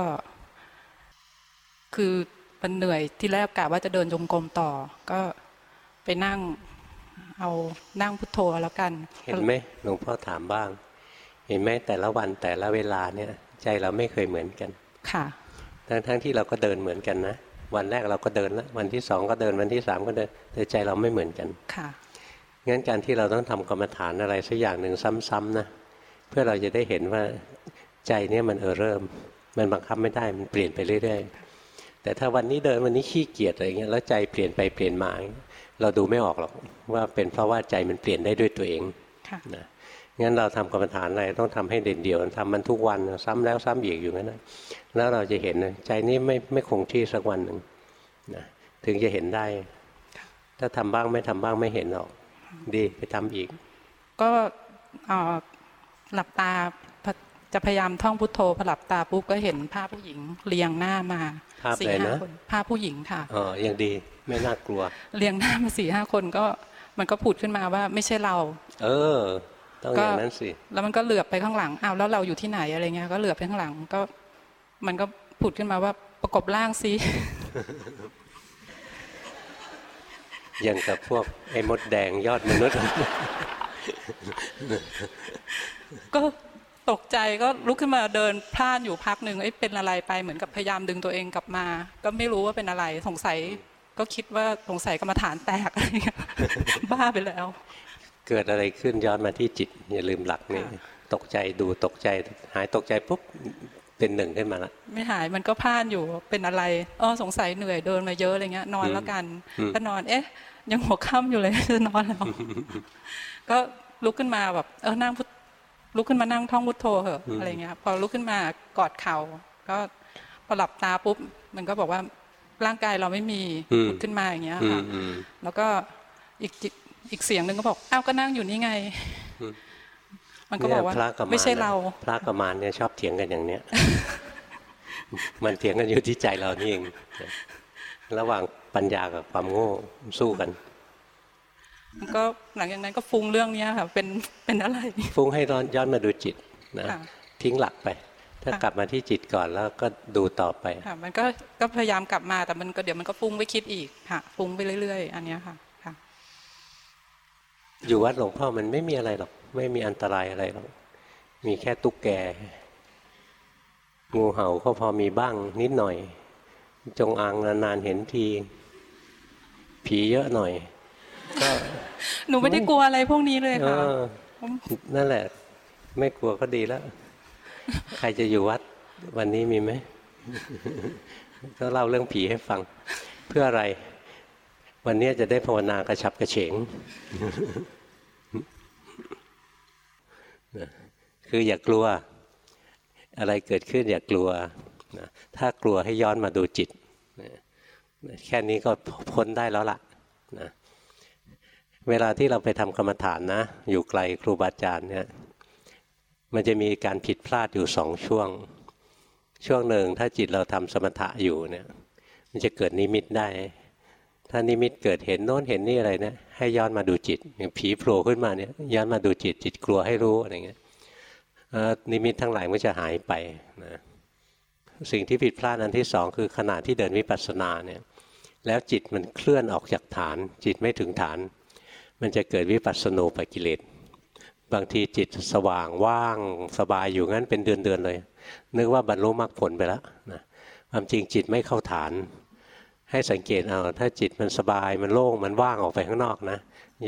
คือ มันเหนื่อยที่แรกกะว่าจะเดินจงกรมต่อ ก็ไปนั่งเอานั่งพุทโธแล้วกัน เห็นไหมหลวงพ่อถามบ้าง เห็นไหมแต่ละวันแต่ละเวลาเนี่ย ใจเราไม่เคยเหมือนกัน ค่ะทั้งทั้งที่เราก็เดินเหมือนกันนะวันแรกเราก็เดินแล้ววันที่สองก็เดินวันที่สามก็เดินแต่ใจเราไม่เหมือนกันค่ะงั้นการที่เราต้องทำกรรมฐานอะไรสักอย่างหนึ่งซ้ำๆนะเพื่อเราจะได้เห็นว่าใจเนี่ยมันเออเริ่ม มันบังคับไม่ได้มันเปลี่ยนไปเรื่อยๆ แต่ถ้าวันนี้เดินวันนี้ขี้เกียจอะไรเงี้ยแล้วใจเปลี่ยนไปเปลี่ยนมาเราดูไม่ออกหรอกว่าเป็นเพราะว่าใจมันเปลี่ยนได้ด้วยตัวเองค่ะนะงั้นเราทำกรรมฐานอะไรต้องทำให้เด่นเดียวทำมันทุกวันซ้ำแล้วซ้ำอีกอยู่งั้นนะแล้วเราจะเห็นนะใจนี้ไม่ไม่คงที่สักวันหนึ่งนะถึงจะเห็นได้ ถ้าทำบ้างไม่ทำบ้างไม่เห็นหรอก ดีไปทำอีก ก็เอ่อหลับตาพะ จะพยายามท่องพุทโธพอหลับตาปุ๊บก็เห็นภาพผู้หญิงเรียงหน้ามาภาพสี่อะไรห้านะคนภาพผู้หญิงค่ะอ๋อยังดีไม่น่ากลัว เรียงหน้ามาสี่ห้าคนก็มันก็ผุดขึ้นมาว่าไม่ใช่เรา เออต้องก็อย่างนั้นสิแล้วมันก็เหลือบไปข้างหลังอ้าวแล้วเราอยู่ที่ไหนอะไรเงี้ยก็เหลือบไปข้างหลังก็ มันก็ผุดขึ้นมาว่าประกบร่างซิอย่างกับพวกไอ้มดแดงยอดมนุษย์ ก็ ตกใจก็ลุกขึ้นมาเดินพล่านอยู่พักหนึ่งเอ้ยเป็นอะไรไปเหมือนกับพยายามดึงตัวเองกลับมา ก็ไม่รู้ว่าเป็นอะไรสงสัยก็คิดว่าสงสัยกรรมฐานแตกอะไรเงี้ยบ้าไปแล้ว เกิดอะไรขึ้นย้อนมาที่จิตอย่าลืมหลักนี่ค่ะตกใจดูตกใจ หายตกใจปุ๊บเป็นหนึ่งขึ้นมาละไม่หายมันก็พล่านอยู่เป็นอะไรอ๋อสงสัยเหนื่อยเดินมาเยอะอะไรเงี้ย นอนอืมแล้วกันอืมก็นอน เอ๊ะ ยังหัวค่ำอยู่เลยจะนอนแล้วก็ลุกขึ้นมาแบบเออนั่งพุท ลุกขึ้นมานั่งท่องพุทโธเหอะอะไรเงี้ยพอลุกขึ้นมากอดเข่าก็พอหลับตาปุ๊บมันก็บอกว่าร่างกายเราไม่มีผุดขึ้นมาอย่างเงี้ยอืค่ะมอืมแล้วก็อีกจิอีกเสียงหนึ่งก็บอกอ้าวก็นั่งอยู่นี่ไง มันก็บอกว่าเนี่ยพระกับมารไม่ใช่เรา พระกับมารเนี่ยชอบเถียงกันอย่างเนี้ย มันเถียงกันอยู่ที่ใจเรานี่เอง ระหว่างปัญญากับความโง่สู้กันมัน ก็หลังจากนั้นก็ฟุ้งเรื่องเนี้ยค่ะเป็นเป็นอะไร ฟุ้งให้ร้อนย้อนมาดูจิตนะค่ะทิ้งหลักไป ถ้าค่ะกลับมาที่จิตก่อนแล้วก็ดูต่อไปค่ะมันก็ก็พยายามกลับมาแต่มันก็เดี๋ยวมันก็ฟุ้งไปคิดอีกค่ะฟุ้งไปเรื่อย ๆ อันเนี้ยค่ะค่ะ อยู่วัดหลวงพ่อมันไม่มีอะไรหรอก ไม่มีอันตรายอะไรหรอกมีแค่ตุ๊กแก งูเห่าก็พอมีบ้างนิดหน่อย จงอางนานๆเห็นที ผีเยอะหน่อยก็ หนูไม่ได้กลัวอะไรพวกนี้เลยเอค่ะอนั่นแหละ ไม่กลัวก็ดีแล้ว ใครจะอยู่วัดวันนี้มีไหมก็เล่าเรื่องผีให้ฟัง เพื่ออะไร วันนี้จะได้ภาวนากระฉับกระเฉงคืออย่ากลัว อะไรเกิดขึ้นอย่ากลัวนะถ้ากลัวให้ย้อนมาดูจิตนะแค่นี้ก็พ้นได้แล้วล่ะนะ เวลาที่เราไปทำกรรมฐานนะ อยู่ไกลครูบาอาจารย์เนี่ยมันจะมีการผิดพลาดอยู่สองช่วง ช่วงหนึ่งถ้าจิตเราทำสมถะอยู่เนี่ยมันจะเกิดนิมิตได้ ถ้านิมิตเกิดเห็นโน้นเห็นนี่อะไรเนี่ยให้ย้อนมาดูจิตอย่างผีโผล่ขึ้นมาเนี่ยย้อนมาดูจิตจิตกลัวให้รู้อะไรเงี้ยนิมิตทั้งหลายมันจะหายไปนะสิ่งที่ผิดพลาดอันที่สองคือขณะที่เดินวิปัสสนาเนี่ยแล้วจิตมันเคลื่อนออกจากฐาน จิตไม่ถึงฐาน มันจะเกิดวิปัสสนูปกิเลสบางทีจิตสว่างว่างสบายอยู่งั้นเป็นเดือนๆเลย นึกว่าบรรลุมรรคผลไปแล้วนะความจริงจิตไม่เข้าฐาน ให้สังเกตเอาถ้าจิตมันสบายมันโล่งมันว่างออกไปข้างนอกนะ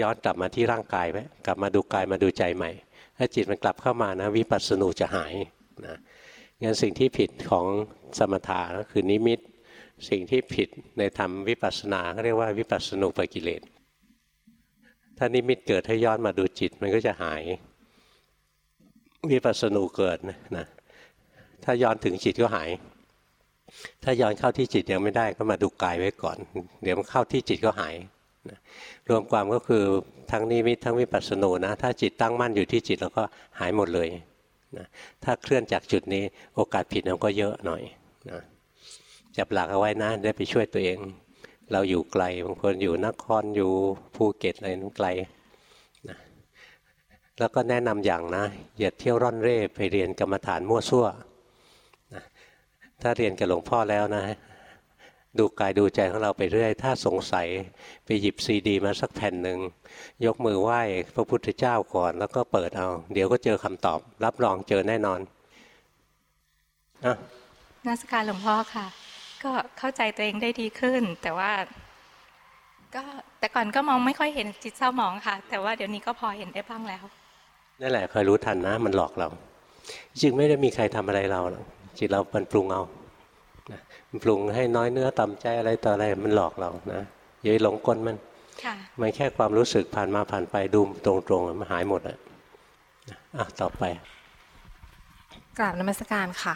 ย้อนกลับมาที่ร่างกายไว้กลับมาดูกายมาดูใจใหม่ ถ้าจิตมันกลับเข้ามานะวิปัสสนูจะหายนะงั้นสิ่งที่ผิดของสมถะก็คือนิมิต สิ่งที่ผิดในธรรมวิปัสสนาเขาเรียกว่าวิปัสสนูปกิเลส ถ้านิมิตเกิดให้ย้อนมาดูจิตมันก็จะหายวิปัสสนูเกิดนะถ้าย้อนถึงจิตก็หาย ถ้าย้อนเข้าที่จิตยังไม่ได้ก็มาดูกายไว้ก่อน เดี๋ยวมันเข้าที่จิตก็หายนะรวมความก็คือทั้งนิมิตทั้งวิปัสสนูนะถ้าจิตตั้งมั่นอยู่ที่จิตแล้วก็หายหมดเลยนะถ้าเคลื่อนจากจุดนี้โอกาสผิดมันก็เยอะหน่อยนะจับหลักเอาไว้นะได้ไปช่วยตัวเอง เราอยู่ไกล บางคนอยู่นครอยู่ภูเก็ตอะไรนั้นไกลนะแล้วก็แนะนำอย่างนะอย่าเที่ยวร่อนเร่ไปเรียนกรรมฐานมั่วซั่วนะถ้าเรียนกับหลวงพ่อแล้วนะ ดูกายดูใจของเราไปเรื่อย ถ้าสงสัยไปหยิบซีดี มาสักแผ่นหนึ่งยกมือไหว้พระพุทธเจ้าก่อน แล้วก็เปิดเอา เดี๋ยวก็เจอคำตอบ รับรองเจอแน่นอนอะนักสการหลวงพ่อค่ะ ก็เข้าใจตัวเองได้ดีขึ้น แต่ว่า ก็แต่ก่อนก็มองไม่ค่อยเห็นจิตเศร้าหมองค่ะ แต่ว่าเดี๋ยวนี้ก็พอเห็นได้บ้างแล้วนั่นแหละคอยรู้ทันนะ มันหลอกเราจริงไม่ได้มีใครทำอะไรเราหรอกจิตเรามันปรุงเอานะมันปรุงให้น้อยเนื้อต่ำใจอะไรต่ออะไรมันหลอกเรานะอย่าไปหลงกลมันค่ะมันแค่ความรู้สึกผ่านมาผ่านไปดูตรงๆมันหายหมดอะอะต่อไปกราบนมัสการค่ะ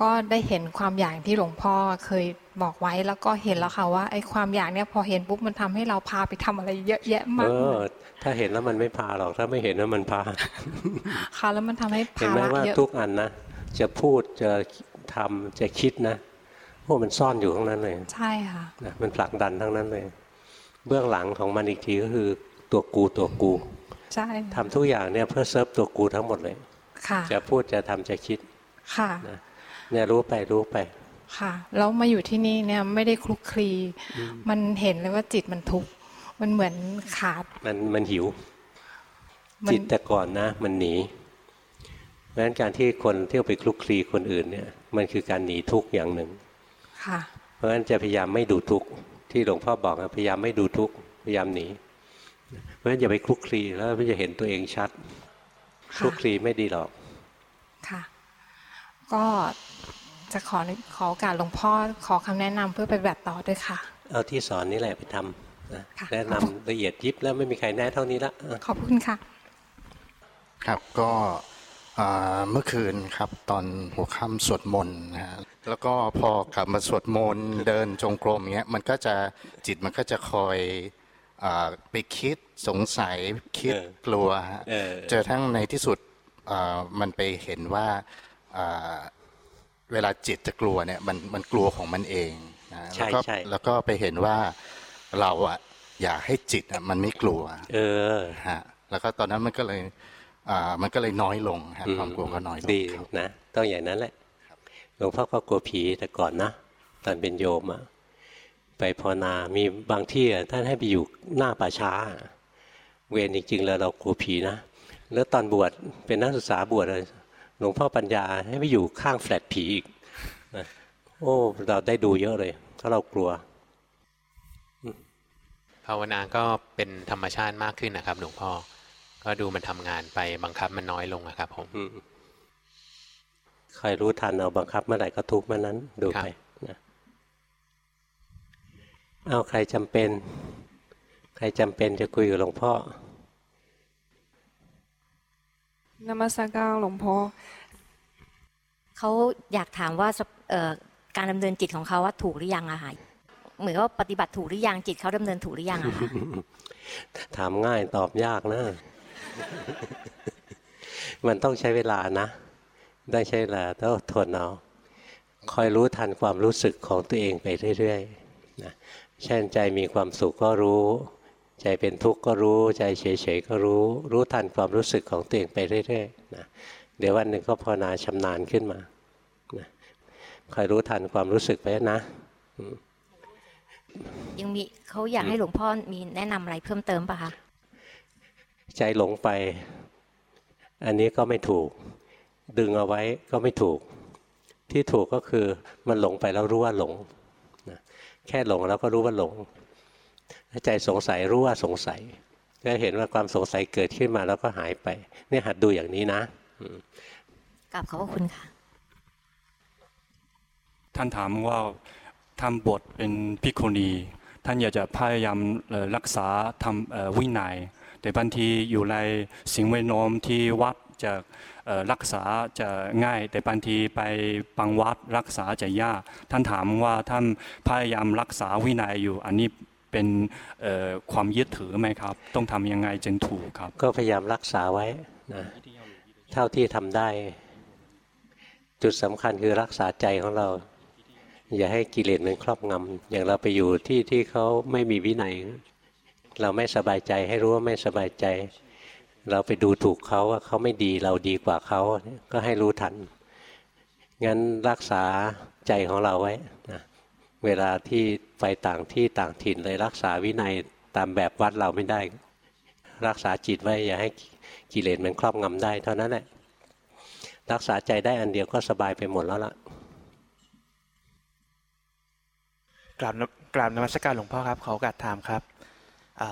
ก็ได้เห็นความอยากที่หลวงพ่อเคยบอกไว้แล้วก็เห็นแล้วค่ะว่าไอ้ความอยากเนี่ยพอเห็นปุ๊บมันทำให้เราพาไปทำอะไรเยอะแยะมาเอกอถ้าเห็นแล้วมันไม่พาหรอกถ้าไม่เห็นแล้วมันพาค่ะแล้วมันทำให้เห็นภาไหมระว่าเยอะทุกอันนะจะพูดจะทำจะคิดนะพวกมันซ่อนอยู่ข้างนั้นเลย ใช่ค่ะนะมันผลักดันทั้งนั้นเลย เบื้องหลังของมันอีกทีก็คือตัวกูตัวกู ใช่ทำทุกอย่างเนี่ยเพื่อเซิร์ฟตัวกูทั้งหมดเลย ค่ะ จะพูดจะทำจะคิด ค่ะนะ เนี่ยรู้ไปรู้ไป ค่ะแล้วมาอยู่ที่นี่เนี่ยไม่ได้คลุกคลี มันเห็นเลยว่าจิตมันทุกข์มันเหมือนขาด มันมันหิวมันจิตแต่ก่อนนะ มันหนีเพราะฉะนั้นการที่คนเที่ยวไปคลุกคลีคนอื่นเนี่ย มันคือการหนีทุกข์อย่างหนึ่งค่ะเพราะฉะนั้นจะพยายามไม่ดูทุกข์ที่หลวงพ่อบอกนะพยายามไม่ดูทุกข์พยายามหนีเพราะฉะนั้นอย่าไปคลุกคลีแล้วมันจะเห็นตัวเองชัดคลุกคลีไม่ดีหรอกค่ะ ก็ จะขอขอโอกาสหลวงพ่อขอคำแนะนำเพื่อไปปฏิบัติต่อด้วยค่ะ เอาที่สอนนี่แหละไปทำนะค่ะแนะนำละเอียดยิบแล้วไม่มีใครแน่เท่านี้ละอะขอบคุณค่ะ ครับก็อ่าเมื่อคืนครับตอนหัวค่ำสวดมนต์นะฮะแล้วก็พอกลับมาสวดมนต์เดินจงกรมเงี้ยมันก็จะจิตมันก็จะคอยอาไปคิดสงสัยคิดกลัวฮะเออเจอทั้งในที่สุดอ่ามันไปเห็นว่าอ่า เวลาจิตจะกลัวเนี่ยมันมันกลัวของมันเองนะใช่แล้วก็ใช่แล้วก็ไปเห็นว่าเราอะอยากให้จิตอะมันไม่กลัว เออฮะแล้วก็ตอนนั้นมันก็เลยอ่ามันก็เลยน้อยลงฮะความกลัวก็น้อยลงดีครับนะต้องอย่างนั้นแหละหลวงพ่อก็กลัวผีแต่ก่อนนะตอนเป็นโยมอะไปภาวนามีบางที่อะท่านให้ไปอยู่หน้าป่าช้า เวรจริงๆแล้วเรากลัวผีนะแล้วตอนบวชเป็นนักศึกษาบวชเลย หลวงพ่อปัญญาให้ไปอยู่ข้างแฟลตผีอีกนะโอ้เราได้ดูเยอะเลยเพราะเรากลัวภาวนาก็เป็นธรรมชาติมากขึ้นนะครับ หลวงพ่อ ก็ดูมันทำงานไปบังคับมันน้อยลงอะครับผมอืมใครรู้ทันเอาบังคับเมื่อไหร่ก็ทุกข์เมื่อนั้นดูครับไปนะเอาใครจำเป็น ใครจำเป็นจะคุยกับหลวงพ่อ นมัสการหลวงพ่อเขาอยากถามว่าสเอ่อการดำเนินจิตของเขาว่าถูกหรือยังอะค่ะเหมือนว่าปฏิบัติถูกหรือยังจิตเขาดำเนินถูกหรือยังอะค่ะถามง่ายตอบยากนะ มันต้องใช้เวลานะ ได้ใช้เวลาต้องอดทนเอาคอยรู้ทันความรู้สึกของตัวเองไปเรื่อยๆนะเช่นใจมีความสุขก็รู้ ใจเป็นทุกข์ก็รู้ ใจเฉยๆก็รู้ รู้ทันความรู้สึกของตัวเองไปเรื่อยๆนะเดี๋ยววันหนึ่งก็ภาวนาชำนาญขึ้นมานะคอยรู้ทันความรู้สึกไปนะยังมีเขาอยากให้หลวงพ่อมีแนะนำอะไรเพิ่มเติมปะคะใจหลงไป อันนี้ก็ไม่ถูก ดึงเอาไว้ก็ไม่ถูก ที่ถูกก็คือมันหลงไปแล้วรู้ว่าหลงนะแค่หลงแล้วก็รู้ว่าหลงถ้า ใจสงสัยรู้ว่าสงสัย ก็เห็นว่าความสงสัยเกิดขึ้นมาแล้วก็หายไปเนี่ยหัดดูอย่างนี้นะกลับขอบพระคุณค่ะ ท่านถามว่าทำบทเป็นพิกขุณีท่านอยากจะพยายามเอ่อรักษาทำเอ่อวินัยแต่บางทีอยู่ในสิ่งแวดล้อมที่วัดจะเอ่อรักษาจะง่าย แต่บางทีไปบางวัดรักษาจะยาก ท่านถามว่าท่านพยายามรักษาวินัยอยู่ อันนี้ เป็นความยึดถือไหมครับ ต้องทำยังไงจึงถูกครับ ก็พยายามรักษาไว้นะเท่าที่ทำได้ จุดสำคัญคือรักษาใจของเรา อย่าให้กิเลสมันครอบงำอย่างเราไปอยู่ที่ที่เขาไม่มีวินัย เราไม่สบายใจให้รู้ว่าไม่สบายใจ เราไปดูถูกเขาว่าเขาไม่ดีเราดีกว่าเขาก็ให้รู้ทันงั้นรักษาใจของเราไว้นะ เวลาที่ไปต่างที่ต่างถิ่นเลยรักษาวินัยตามแบบวัดเราไม่ได้ รักษาจิตไว้อย่าให้กิเลสมันครอบงำได้ เท่านั้นแหละรักษาใจได้อันเดียวก็สบายไปหมดแล้วล่ะกราบนกราบนมัสการหลวงพ่อครับขอโอกาสถามครับอ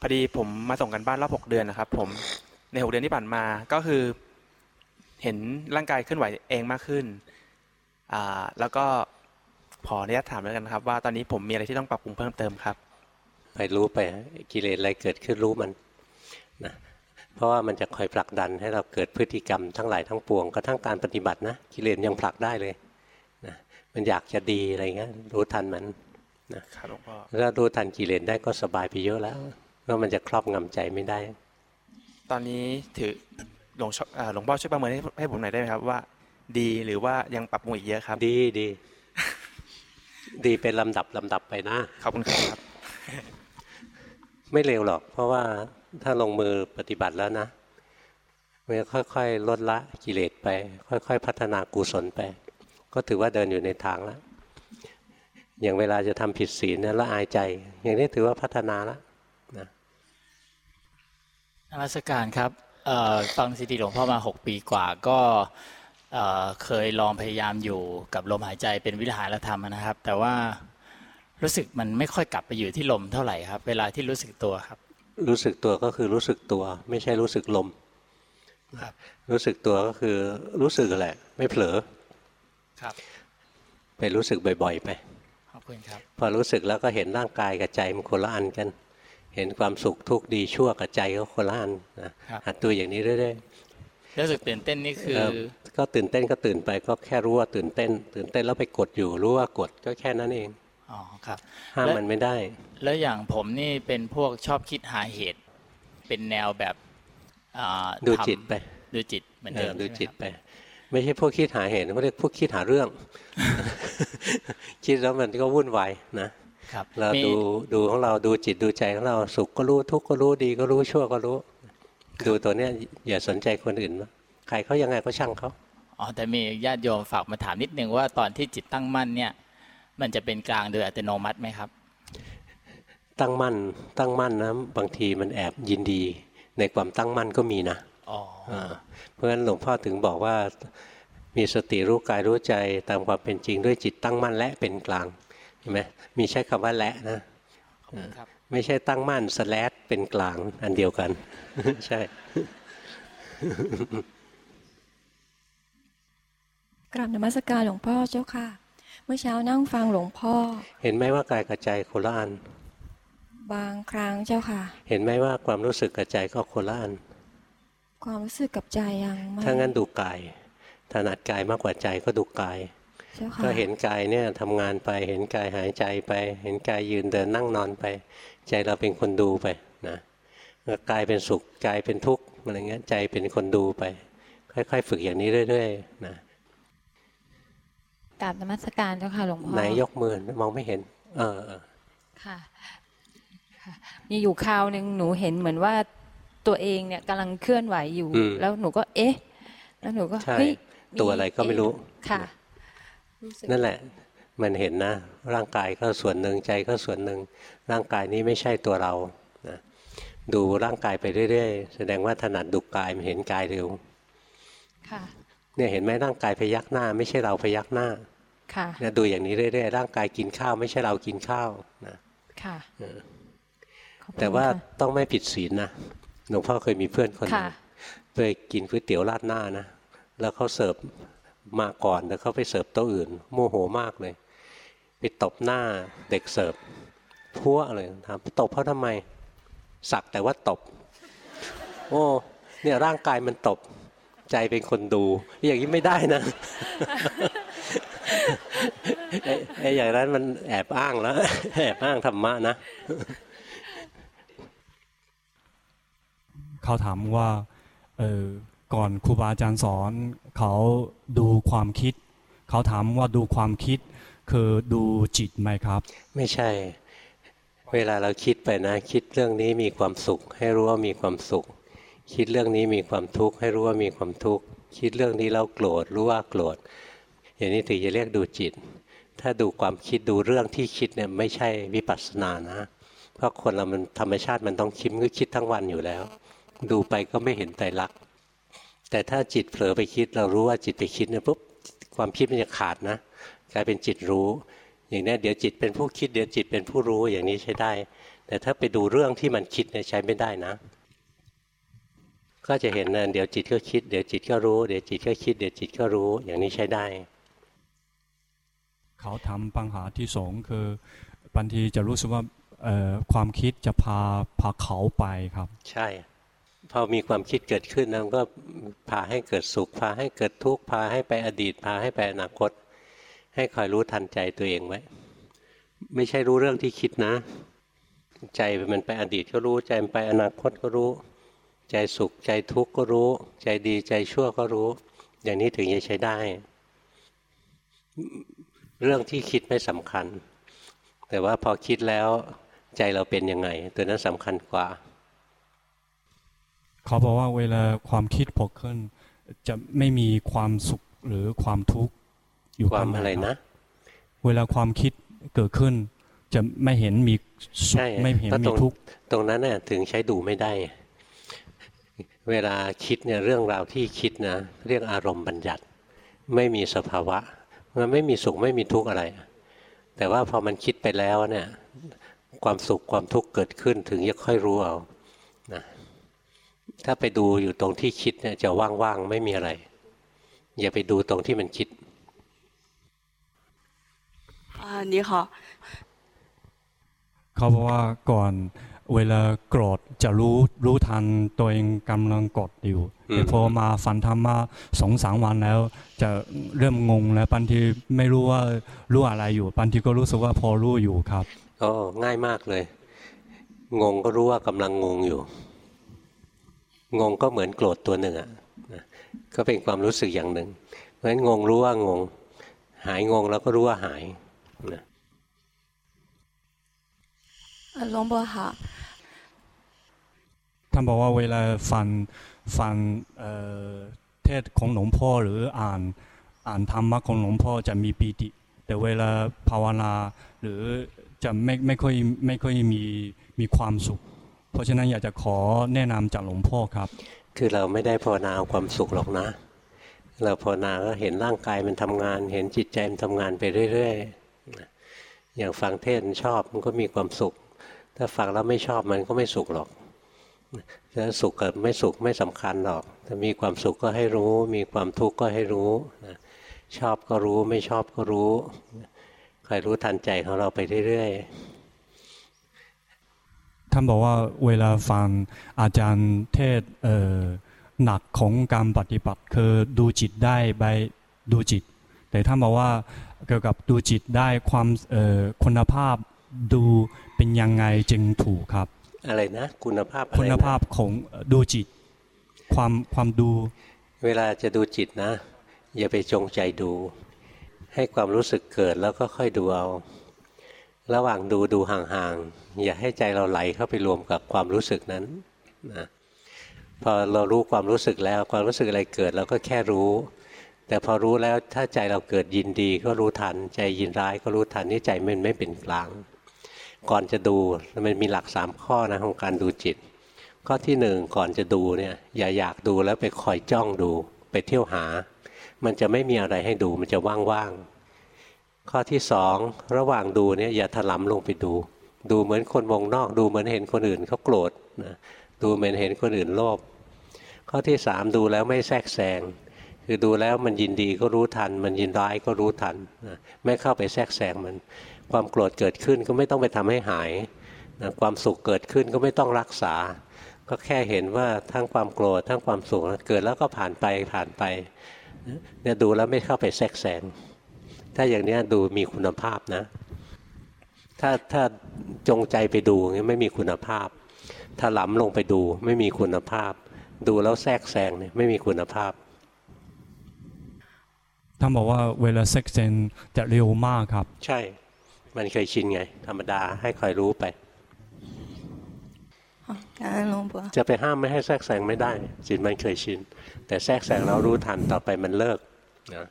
พอดีผมมาส่งกันบ้านรอบหกเดือนนะครับ ผมในหกเดือนที่ผ่านมาก็คือ เห็นร่างกายเคลื่อนไหวเองมากขึ้นแล้วก็ ขออนุญาตถามแล้วกันครับ ว่าตอนนี้ผมมีอะไรที่ต้องปรับปรุงเพิ่มเติมครับ ไปรู้ไปกิเลสอะไรเกิดขึ้นรู้มันนะเพราะว่ามันจะคอยผลักดันให้เราเกิดพฤติกรรมทั้งหลายทั้งปวงกระทั่งการปฏิบัตินะกิเลสยังผลักได้เลยนะมันอยากจะดีอะไรเงี้ยรู้ทันมันนะครับหลวงพ่อถ้ารู้ทันกิเลสได้ก็สบายไปเยอะแล้วเพราะมันจะครอบงำใจไม่ได้ ตอนนี้ถือหลวงชอ่าหลวงพ่อช่วยประเมินให้ให้ผมหน่อยได้ไหมครับว่า ดีหรือว่ายังปรับปรุงอีกเยอะครับ ดีดี ดีเป็นลำดับลำดับไปนะขอบคุณครับ ไม่เร็วหรอก เพราะว่าถ้าลงมือปฏิบัติแล้วนะมันจะค่อยๆลดละกิเลสไป ค่อย ๆ พัฒนากุศลไป ก็ถือว่าเดินอยู่ในทางแล้วอย่างเวลาจะทำผิดศีลเนี่ยละอายใจ อย่างนี้ถือว่าพัฒนาแล้วนะนมัสการครับเอ่อฟังซีดีหลวงพ่อมาหกปีกว่าก็ เอ่อเคยลองพยายามอยู่กับลมหายใจเป็นวิหารธรรมนะครับ แต่ว่ารู้สึกมันไม่ค่อยกลับไปอยู่ที่ลมเท่าไหร่ครับ เวลาที่รู้สึกตัวครับ รู้สึกตัวก็คือรู้สึกตัว ไม่ใช่รู้สึกลมครับ รู้สึกตัวก็คือรู้สึกแหละ ไม่เผลอครับ ไปรู้สึกบ่อยๆไปขอบคุณครับ พอรู้สึกแล้วก็เห็นร่างกายกับใจมันคนละอันกัน เห็นความสุขทุกข์ดีชั่วกับใจก็คนละอันนะครับหัดตัวอย่างนี้เรื่อย รู้สึกตื่นเต้นนี่คือเก็ตื่นเต้นก็ตื่นไปก็แค่รู้ว่าตื่นเต้น ตื่นเต้นแล้วไปกดอยู่ รู้ว่ากดก็แค่นั้นเองอ๋อครับห้ามและมันไม่ได้ แล้วอย่างผมนี่เป็นพวกชอบคิดหาเหตุ เป็นแนวแบบอ่าดูทำจิตไป ดูจิตเหมือนเดิมเออดูใช่ไหมจิตครับไป ไม่ใช่พวกคิดหาเหตุเขาเรียกพวกคิดหาเรื่อง คิดแล้วมันก็วุ่นวายนะครับเรามีดูดูของเราดูจิตดูใจของเราสุขก็รู้ทุกข์ก็รู้ดีก็รู้ชั่วก็รู้ ดูตัวเนี้ยอย่าสนใจคนอื่นนะใครเขายังไงก็ช่างเขาอ๋อแต่มีญาติโยมฝากมาถามนิดนึงว่าตอนที่จิตตั้งมั่นเนี่ย มันจะเป็นกลางโดยอัตโนมัติไหมครับ ตั้งมั่นตั้งมั่นนะบางทีมันแอบยินดี ในความตั้งมั่นก็มีนะอ๋ออ่าเพราะฉะนั้นหลวงพ่อถึงบอกว่ามีสติรู้กายรู้ใจตามความเป็นจริงด้วยจิตตั้งมั่นและเป็นกลางเห็นไหมมีใช้คำว่าและนะขอบคุณครับ ไม่ใช่ตั้งมั่นสแลดเป็นกลางอันเดียวกัน ใช่ กราบนมัสการหลวงพ่อเจ้าค่ะ เมื่อเช้านั่งฟังหลวงพ่อ เห็นไหมว่ากายกับใจคนละอัน บางครั้งเจ้าค่ะ เห็นไหมว่าความรู้สึกกับใจก็คนละอัน ความรู้สึกกับใจยังไม่ถ้างั้นดูกาย ถนัดกายมากกว่าใจก็ดูกายเจ้าค่ะก็เห็นกายเนี่ยทำงานไปเห็นกายหายใจไป เห็นกายยืนเดินนั่งนอนไป ใจเราเป็นคนดูไปนะแล้วกายเป็นสุขกายเป็นทุกข์อะไรเงี้ยใจเป็นคนดูไป ค่อย ๆ ฝึกอย่างนี้เรื่อยๆนะกราบนมัสการเจ้าค่ะหลวงพ่อไหนยกมือมองไม่เห็น เออเออค่ะค่ะมีอยู่คราวหนึ่งหนูเห็นเหมือนว่าตัวเองเนี่ยกำลังเคลื่อนไหวอยู่อืมแล้วหนูก็ เอ๊ะ แล้วหนูก็ใช่เฮ้ยตัวอะไรก็ไม่รู้ค่ะรู้สึกนั่นแหละ มันเห็นนะ ร่างกายก็ส่วนหนึ่งใจก็ส่วนหนึ่งร่างกายนี้ไม่ใช่ตัวเรานะดูร่างกายไปเรื่อยๆ แสดงว่าถนัดดูกายมันเห็นกายเร็วค่ะเนี่ยเห็นไหมร่างกายพยักหน้า ไม่ใช่เราพยักหน้าค่ะเนี่ยดูอย่างนี้เรื่อยๆร่างกายกินข้าว ไม่ใช่เรากินข้าวนะค่ะเออขอบคุณแต่ว่าค่ะต้องไม่ผิดศีลนะหลวงพ่อเคยมีเพื่อนคนหนึค่ะงไปกินก๋วยเตี๋ยวราดหน้านะแล้วเขาเสิร์ฟมาก่อนแล้วเขาไปเสิร์ฟโต๊ะอื่น โมโหมากเลย ไปตบหน้าเด็กเสิร์ฟพัวเลยถามตบเพราะทำไม สักแต่ว่าตบ โอ้เนี่ยร่างกายมันตบใจเป็นคนดู อย่างนี้ไม่ได้นะไอ้ไอ้อย่างนั้นมันแอบอ้างแล้ว แอบอ้างธรรมะนะ เขาถามว่าเออก่อนครูบาอาจารย์สอน เขาดูความคิด เขาถามว่าดูความคิด คือดูจิตไหมครับ ไม่ใช่ เวลาเราคิดไปนะ คิดเรื่องนี้มีความสุข ให้รู้ว่ามีความสุข คิดเรื่องนี้มีความทุกข์ให้รู้ว่ามีความทุกข์คิดเรื่องนี้แล้วโกรธรู้ว่าโกรธอย่างนี้ถึงจะเรียกดูจิต ถ้าดูความคิดดูเรื่องที่คิดเนี่ยไม่ใช่วิปัสสนานะ เพราะคนเรามันธรรมชาติมันต้องคิดก็คิดทั้งวันอยู่แล้ว ดูไปก็ไม่เห็นไตรลักษณ์แต่ถ้าจิตเผลอไปคิดเรารู้ว่าจิตไปคิดเนี่ยปุ๊บความคิดมันจะขาดนะ กลายเป็นจิตรู้ อย่างนี้เดี๋ยวจิตเป็นผู้คิดเดี๋ยวจิตเป็นผู้รู้อย่างนี้ใช้ได้ แต่ถ้าไปดูเรื่องที่มันคิดเนี่ยใช้ไม่ได้นะ ก็จะเห็นนะเดี๋ยวจิตก็คิดเดี๋ยวจิตก็รู้เดี๋ยวจิตก็คิดเดี๋ยวจิตก็รู้อย่างนี้ใช้ได้ เขาทำปัญหาที่สองคือบางทีจะรู้สึกว่าความคิดจะพาพาเขาไปครับ ใช่พอมีความคิดเกิดขึ้นนะก็พาให้เกิดสุข พาให้เกิดทุกข์พาให้ไปอดีต พาให้ไปอนาคต ให้คอยรู้ทันใจตัวเองไว้ ไม่ใช่รู้เรื่องที่คิดนะ ใจมันไปอดีตก็รู้ ใจมันไปอนาคตก็รู้ ใจสุขใจทุกข์ก็รู้ ใจดีใจชั่วก็รู้ อย่างนี้ถึงจะใช้ได้ เรื่องที่คิดไม่สำคัญ แต่ว่าพอคิดแล้วใจเราเป็นยังไง ตัวนั้นสำคัญกว่า เขาบอกว่าเวลาความคิดพอขึ้น จะไม่มีความสุขหรือความทุกข์ อยู่ความอะไรนะ เวลาความคิดเกิดขึ้น จะไม่เห็นมีสุขไม่เห็นมีทุกข์ตรงนั้นน่ะถึงใช้ดูไม่ได้ เวลาคิดเนี่ยเรื่องราวที่คิดนะเรียกอารมณ์บัญญัติ ไม่มีสภาวะมันไม่มีสุขไม่มีทุกข์อะไร แต่ว่าพอมันคิดไปแล้วเนี่ยความสุขความทุกข์เกิดขึ้นถึงจะค่อยรู้เอานะถ้าไปดูอยู่ตรงที่คิดเนี่ยจะว่างๆไม่มีอะไร อย่าไปดูตรงที่มันคิด อ่านี่ค่ะเขาบอกว่าก่อนเวลาโกรธจะรู้รู้ทันตัวเองกำลังกดอยู่แต่พอมาฝันธรรมะสองสามวันแล้ว จะเริ่มงงแล้วบางทีไม่รู้ว่ารู้อะไรอยู่บางทีก็รู้สึกว่าพอรู้อยู่ครับก็ง่ายมากเลย งงก็รู้ว่ากำลังงงอยู่ งงก็เหมือนโกรธตัวหนึ่งอะก็เป็นความรู้สึกอย่างหนึ่งเพราะฉะนั้นงงรู้ว่างง หายงงแล้วก็รู้ว่าหาย นะหลวงพ่อค่ะท่านบอกว่าเวลาฟังฟังเทศของหลวงพ่อหรืออ่านอ่านธรรมะของหลวงพ่อจะมีปีติ แต่เวลาภาวนาหรือจะไม่ไม่ค่อยไม่ค่อยมีมีความสุข เพราะฉะนั้นอยากจะขอแนะนำจากหลวงพ่อครับ คือเราไม่ได้ภาวนาเอาความสุขหรอกนะ เราภาวนาก็เห็นร่างกายมันทำงาน เห็นจิตใจมันทำงานไปเรื่อย ๆ อย่างฟังเทศชอบมันก็มีความสุข ถ้าฟังแล้วไม่ชอบมันก็ไม่สุขหรอกจะสุขกับไม่สุขไม่สำคัญหรอกถ้ามีความสุขก็ให้รู้ มีความทุกข์ก็ให้รู้ชอบก็รู้ไม่ชอบก็รู้คอยรู้ทันใจของเราไปเรื่อยๆท่านบอกว่าเวลาฟังอาจารย์เทศเออหนักของการปฏิบัติคือดูจิตได้ไปดูจิต แต่ท่านบอกว่า เกี่ยวกับดูจิตได้ความคุณภาพดูเป็นยังไงจึงถูกครับ อะไรนะ คุณภาพคุณภาพของดูจิต ความความดู เวลาจะดูจิตนะ อย่าไปจงใจดู ให้ความรู้สึกเกิดแล้วก็ค่อยดูเอา ระหว่างดูดูห่างๆอย่าให้ใจเราไหลเข้าไปรวมกับความรู้สึกนั้นนะพอเรารู้ความรู้สึกแล้วความรู้สึกอะไรเกิดเราก็แค่รู้ แต่พอรู้แล้วถ้าใจเราเกิดยินดีก็รู้ทัน ใจยินร้ายก็รู้ทันนี่ใจมันไม่เป็นกลาง ก่อนจะดูมันมีหลักสามข้อนะของการดูจิต ข้อที่หนึ่งก่อนจะดูเนี่ยอย่าอยากดูแล้วไปคอยจ้องดู ไปเที่ยวหา มันจะไม่มีอะไรให้ดูมันจะว่างๆข้อที่สองระหว่างดูเนี่ยอย่าถลำลงไปดู ดูเหมือนคนวงนอกดูเหมือนเห็นคนอื่นเขาโกรธนะดูเหมือนเห็นคนอื่นโลภข้อที่สามดูแล้วไม่แทรกแซง คือดูแล้วมันยินดีก็รู้ทัน มันยินร้ายก็รู้ทันไม่เข้าไปแทรกแซงมัน ความโกรธเกิดขึ้นก็ไม่ต้องไปทำให้หายนะความสุขเกิดขึ้นก็ไม่ต้องรักษา ก็แค่เห็นว่าทั้งความโกรธทั้งความสุขเกิดแล้วก็ผ่านไปผ่านไปเนี่ยดูแล้วไม่เข้าไปแทรกแซงถ้าอย่างนี้ดูมีคุณภาพนะ ถ้าถ้าจงใจไปดูเงี้ยไม่มีคุณภาพถ้าหลำลงไปดูไม่มีคุณภาพ ดูแล้วแทรกแซงเนี่ยไม่มีคุณภาพ ท่านบอกว่าเวลาเซ็กเซนจะเร็วมากครับ ใช่ มันเคยชินไง ธรรมดาให้คอยรู้ไปจะไปห้ามไม่ให้แทรกแซงไม่ได้ จิตมันเคยชิน แต่แทรกแซงเรารู้ทันต่อไปมันเลิกนะ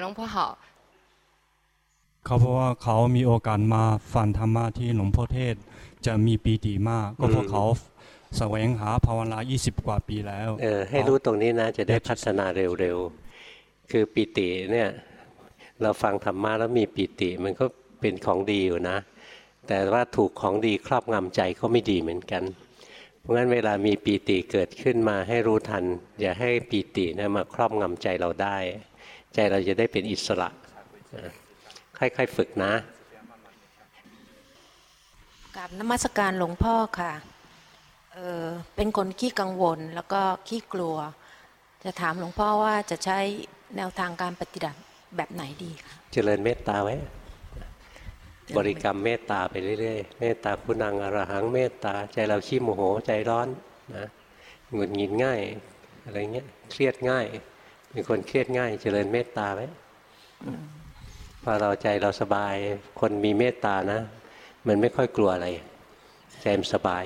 หลวงพ่อาเขาเพราะว่าเขามีโอกาสมาฟันธรรมะที่หลวงพ่อเทศ จะมีปีติมาก ก็เพราะเขา แสวงหาภาวนา 20 กว่าปีแล้วเออให้รู้ตรงนี้นะจะได้พัฒนาเร็วๆ คือปิติเนี่ยเราฟังธรรมะแล้วมีปิติมันก็เป็นของดีอยู่นะ แต่ว่าถูกของดีครอบงำใจก็ไม่ดีเหมือนกัน เพราะงั้นเวลามีปีติเกิดขึ้นมาให้รู้ทัน อย่าให้ปีตินะมาครอบงำใจเราได้ ใจเราจะได้เป็นอิสระนะค่อยๆฝึกนะกับนมัสการหลวงพ่อค่ะ เออเป็นคนขี้กังวลแล้วก็ขี้กลัว จะถามหลวงพ่อว่าจะใช้แนวทางการปฏิบัติแบบไหนดีคะเจริญเมตตาไว้บริกรรมเมตตาไปเรื่อยๆ เมตตาคุณังอรหังเมตตาใจเราขี้โมโหใจร้อนนะหงุดหงิดง่ายอะไรเงี้ยเครียดง่ายเป็นคนเครียดง่าย เจริญเมตตาไว้พอเราใจเราสบาย คนมีเมตตานะ มันไม่ค่อยกลัวอะไร ใจมันสบาย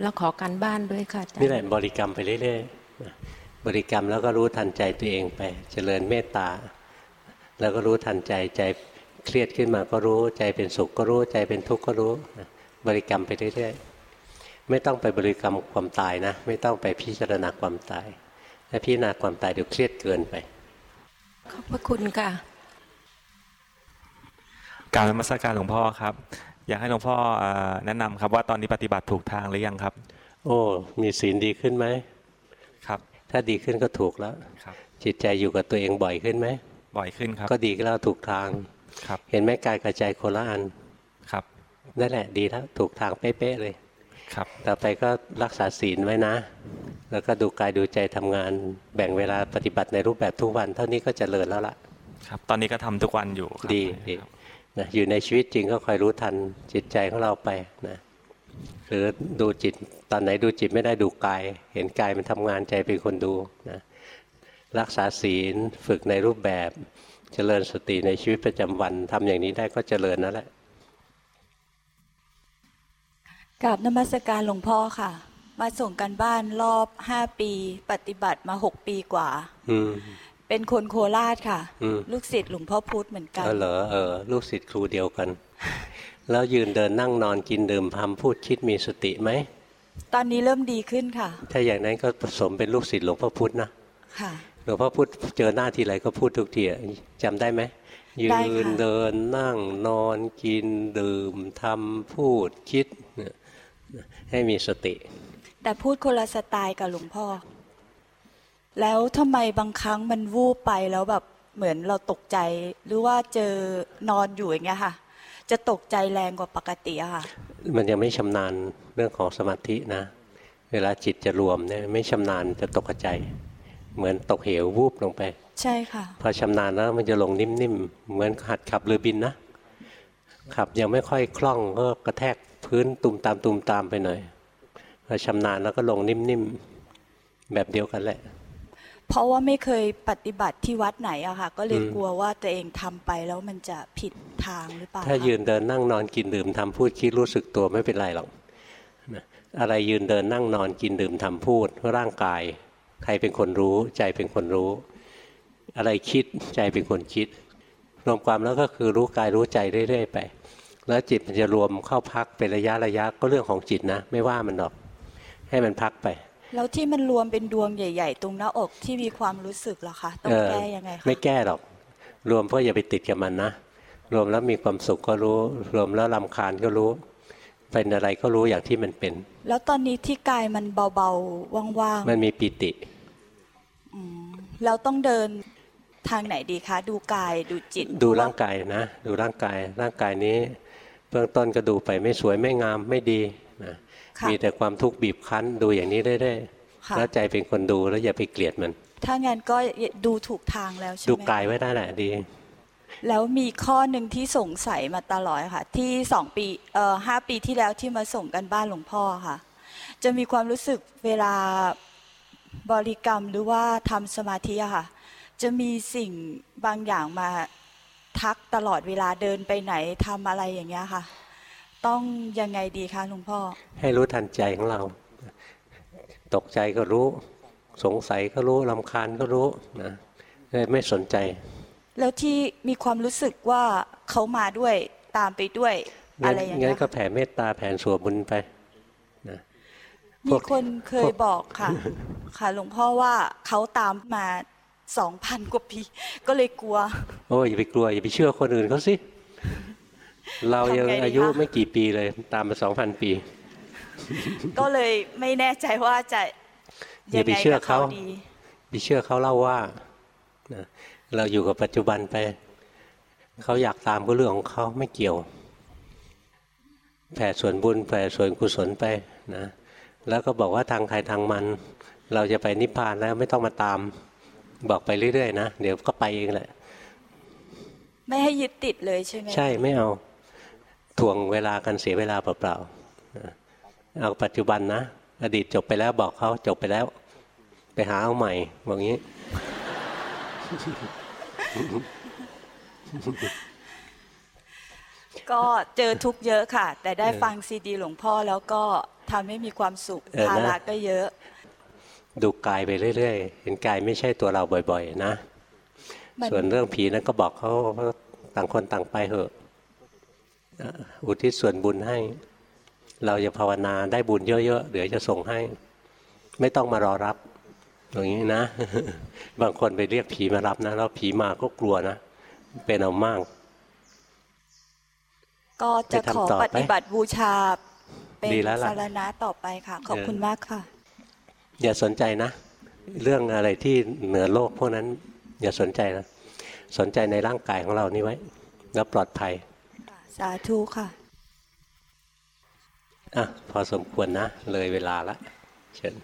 แล้วขอการบ้านด้วยค่ะอาจารย์นี่แหละบริกรรมไปเรื่อยๆนะบริกรรมแล้วก็รู้ทันใจตัวเองไป เจริญเมตตา แล้วก็รู้ทันใจใจเครียดขึ้นมาก็รู้ใจเป็นสุขก็รู้ใจเป็นทุกข์ก็รู้นะบริกรรมไปเรื่อยๆไม่ต้องไปบริกรรมความตายนะ ไม่ต้องไปพิจารณาความตายถ้าพิจารณาความตายเดี๋ยวเครียดเกินไปขอบพระคุณค่ะกรารนมัสการหลวงพ่อครับ อยากให้หลวงพ่อเอ่อแนะนำครับว่าตอนนี้ปฏิบัติถูกทางหรือยังครับ โอ้มีศีลดีขึ้นไหมครับ ถ้าดีขึ้นก็ถูกแล้วครับ จิตใจอยู่กับตัวเองบ่อยขึ้นไหมบ่อยขึ้นครับ ก็ดีแล้วถูกทางครับ เห็นไหมกายกับใจคนละอันครับนั่นแหละดีแล้วถูกทางเป๊ะๆเลยครับ ต่อไปก็รักษาศีลไว้นะ แล้วก็ดูกายดูใจทำงาน แบ่งเวลาปฏิบัติในรูปแบบทุกวัน เท่านี้ก็เจริญแล้วล่ะ ครับ ตอนนี้ก็ทำทุกวันอยู่ครับดีดี นะอยู่ในชีวิตจริงก็คอยรู้ทันจิตใจของเราไปนะหรือดูจิตตอนไหนดูจิตไม่ได้ดูกาย เห็นกายมันทำงานใจเป็นคนดูนะรักษาศีลฝึกในรูปแบบเจริญสติในชีวิตประจำวันทำอย่างนี้ได้ก็เจริญนั่นแหละกราบนมัสการหลวงพ่อค่ะ มาส่งกันบ้านรอบห้าปี ปฏิบัติมาหกปีกว่า อืม เป็นคนโคราชค่ะอืมลูกศิษย์หลวงพ่อพุธเหมือนกันเออเหรอเออลูกศิษย์ครูเดียวกัน แล้วยืนเดินนั่งนอนกินดื่มทำพูดคิดมีสติไหม ตอนนี้เริ่มดีขึ้นค่ะ ถ้าอย่างนั้นก็ผสมเป็นลูกศิษย์หลวงพ่อพุธนะค่ะหลวงพ่อพุธเจอหน้าทีไรก็พูดทุกทีอะจำได้ไหมยืได้นค่ะเดินนั่งนอนกินดื่มทำพูดคิดเนี่ยให้มีสติ แต่พูดคนละสไตล์กับหลวงพ่อ แล้วทำไมบางครั้งมันวูบไปแล้วแบบเหมือนเราตกใจ หรือว่าเจอนอนอยู่อย่างเงี้ยค่ะ จะตกใจแรงกว่าปกติอะค่ะ มันยังไม่ชำนาญเรื่องของสมาธินะ เวลาจิตจะรวมเนี่ยไม่ชำนาญจะตกใจ เหมือนตกเหววูบลงไป ใช่ค่ะ พอชำนาญแล้วมันจะลงนิ่มๆ เหมือนหัดขับเรือบินนะ ขับยังไม่ค่อยคล่องก็กระแทกพื้นตุมตามตุมตามไปหน่อยพอชำนาญแล้วก็ลงนิ่มๆ แบบเดียวกันแหละ เพราะว่าไม่เคยปฏิบัติที่วัดไหนอะค่ะ ก็เลยอืมกลัวว่าตัวเองทำไปแล้วมันจะผิดทางหรือเปล่าถ้าคะยืนเดินนั่งนอนกินดื่มทำพูดคิดรู้สึกตัวไม่เป็นไรหรอกนะอะไรยืนเดินนั่งนอนกินดื่มทำพูดร่างกาย ใครเป็นคนรู้ ใจเป็นคนรู้ อะไรคิดใจเป็นคนคิด รวมความแล้วก็คือรู้กายรู้ใจเรื่อยๆไป แล้วจิตมันจะรวมเข้าพักเป็นระยะระยะก็เรื่องของจิตนะ ไม่ว่ามันหรอก ให้มันพักไป แล้วที่มันรวมเป็นดวงใหญ่ ๆ ตรงหน้าอกที่มีความรู้สึกล่ะคะต้องเออแก้ยังไงคะไม่แก้หรอก รวมเพราะอย่าไปติดกับมันนะรวมแล้วมีความสุขก็รู้ รวมแล้วลำคาญก็รู้ เป็นอะไรก็รู้อย่างที่มันเป็น แล้วตอนนี้ที่กายมันเบาๆว่างมันมีปิติๆอืมแล้วต้องเดินทางไหนดีคะ ดูกายดูจิต ดูร่างกายนะ ดูร่างกาย ร่างกายนี้เบื้องต้นก็ดูไปไม่สวยไม่งามไม่ดีนะค่ะ มีแต่ความทุกข์บีบคั้นดูอย่างนี้เรื่อยค่ะๆแล้วใจเป็นคนดูแล้วอย่าไปเกลียดมัน ถ้างั้นก็ดูถูกทางแล้วใช่ดูไหมกายไว้ได้แหละดี แล้วมีข้อหนึ่งที่สงสัยมาตลอดค่ะ ที่สองปีเอ่อห้าปีที่แล้วที่มาส่งกันบ้านหลวงพ่อค่ะ จะมีความรู้สึกเวลาบริกรรมหรือว่าทำสมาธิอะค่ะ จะมีสิ่งบางอย่างมาทักตลอดเวลาเดินไปไหนทำอะไรอย่างเงี้ยค่ะ ต้องยังไงดีคะหลวงพ่อ ให้รู้ทันใจของเรา ตกใจก็รู้ สงสัยก็รู้ลำคาญก็รู้นะไม่สนใจ แล้วที่มีความรู้สึกว่าเขามาด้วยตามไปด้วยงั้อะนไรอย่างงั้เงี้นยก็แผ่เมตตาแผ่ส่วนบุญไปนะมีคนเคยบอกค่ะ ค่ะหลวงพ่อว่าเขาตามมาสองพันกว่าปี ก็เลยกลัว โอ้ยอย่าไปกลัว อย่าไปเชื่อคนอื่นเขาสิ เรายังทำไงดีคะอายุไม่กี่ปีเลยตามมาสองพันปี ก็เลยไม่แน่ใจว่าจะอยัย่างไปไงเชื่อกับเขาเขาดีไปเชื่อเขาเล่าว่านะเราอยู่กับปัจจุบันไป เขาอยากตามก็เรื่องของเขาไม่เกี่ยว แผ่ส่วนบุญแผ่ส่วนกุศลไปนะแล้วก็บอกว่าทางใครทางมัน เราจะไปนิพพานแล้วไม่ต้องมาตาม บอกไปเรื่อยๆนะ เดี๋ยวก็ไปเองแหละ ไม่ให้ยึดติดเลยใช่ไหมใช่ไม่เอา ถ่วงเวลากันเสียเวลาเปล่าๆนะเอาปัจจุบันนะ อดีตจบไปแล้วบอกเขาจบไปแล้ว ไปหาเอาใหม่บอกงี้ ก็เจอทุกข์เยอะค่ะ แต่ได้เออฟังซีดีหลวงพ่อแล้วก็ทำให้มีความสุขเออนะภาระก็เยอะ ดูกายไปเรื่อยๆ เห็นกายไม่ใช่ตัวเราบ่อย ๆ นะมันส่วนเรื่องผีนั้นก็บอกเขาว่าต่างคนต่างไปเถอะ อะอุทิศส่วนบุญให้ เราจะภาวนาได้บุญเยอะๆเดี๋ยวจะส่งให้ ไม่ต้องมารอรับอย่างนี้นะ บางคนไปเรียกผีมารับนะ แล้วผีมาก็กลัวนะ เป็นเอามาก ก็จะไปทำขอต่อไปปฏิบัติบูชา เป็นดีแล้วล่ะสารณะต่อไปค่ะ ขอบเออคุณมากค่ะ อย่าสนใจนะ เรื่องอะไรที่เหนือโลกพวกนั้น อย่าสนใจนะสนใจในร่างกายของเรานี่ไว้ แล้วปลอดภัย สาธุค่ะ อะ พอสมควรนะ เลยเวลาละเชิญ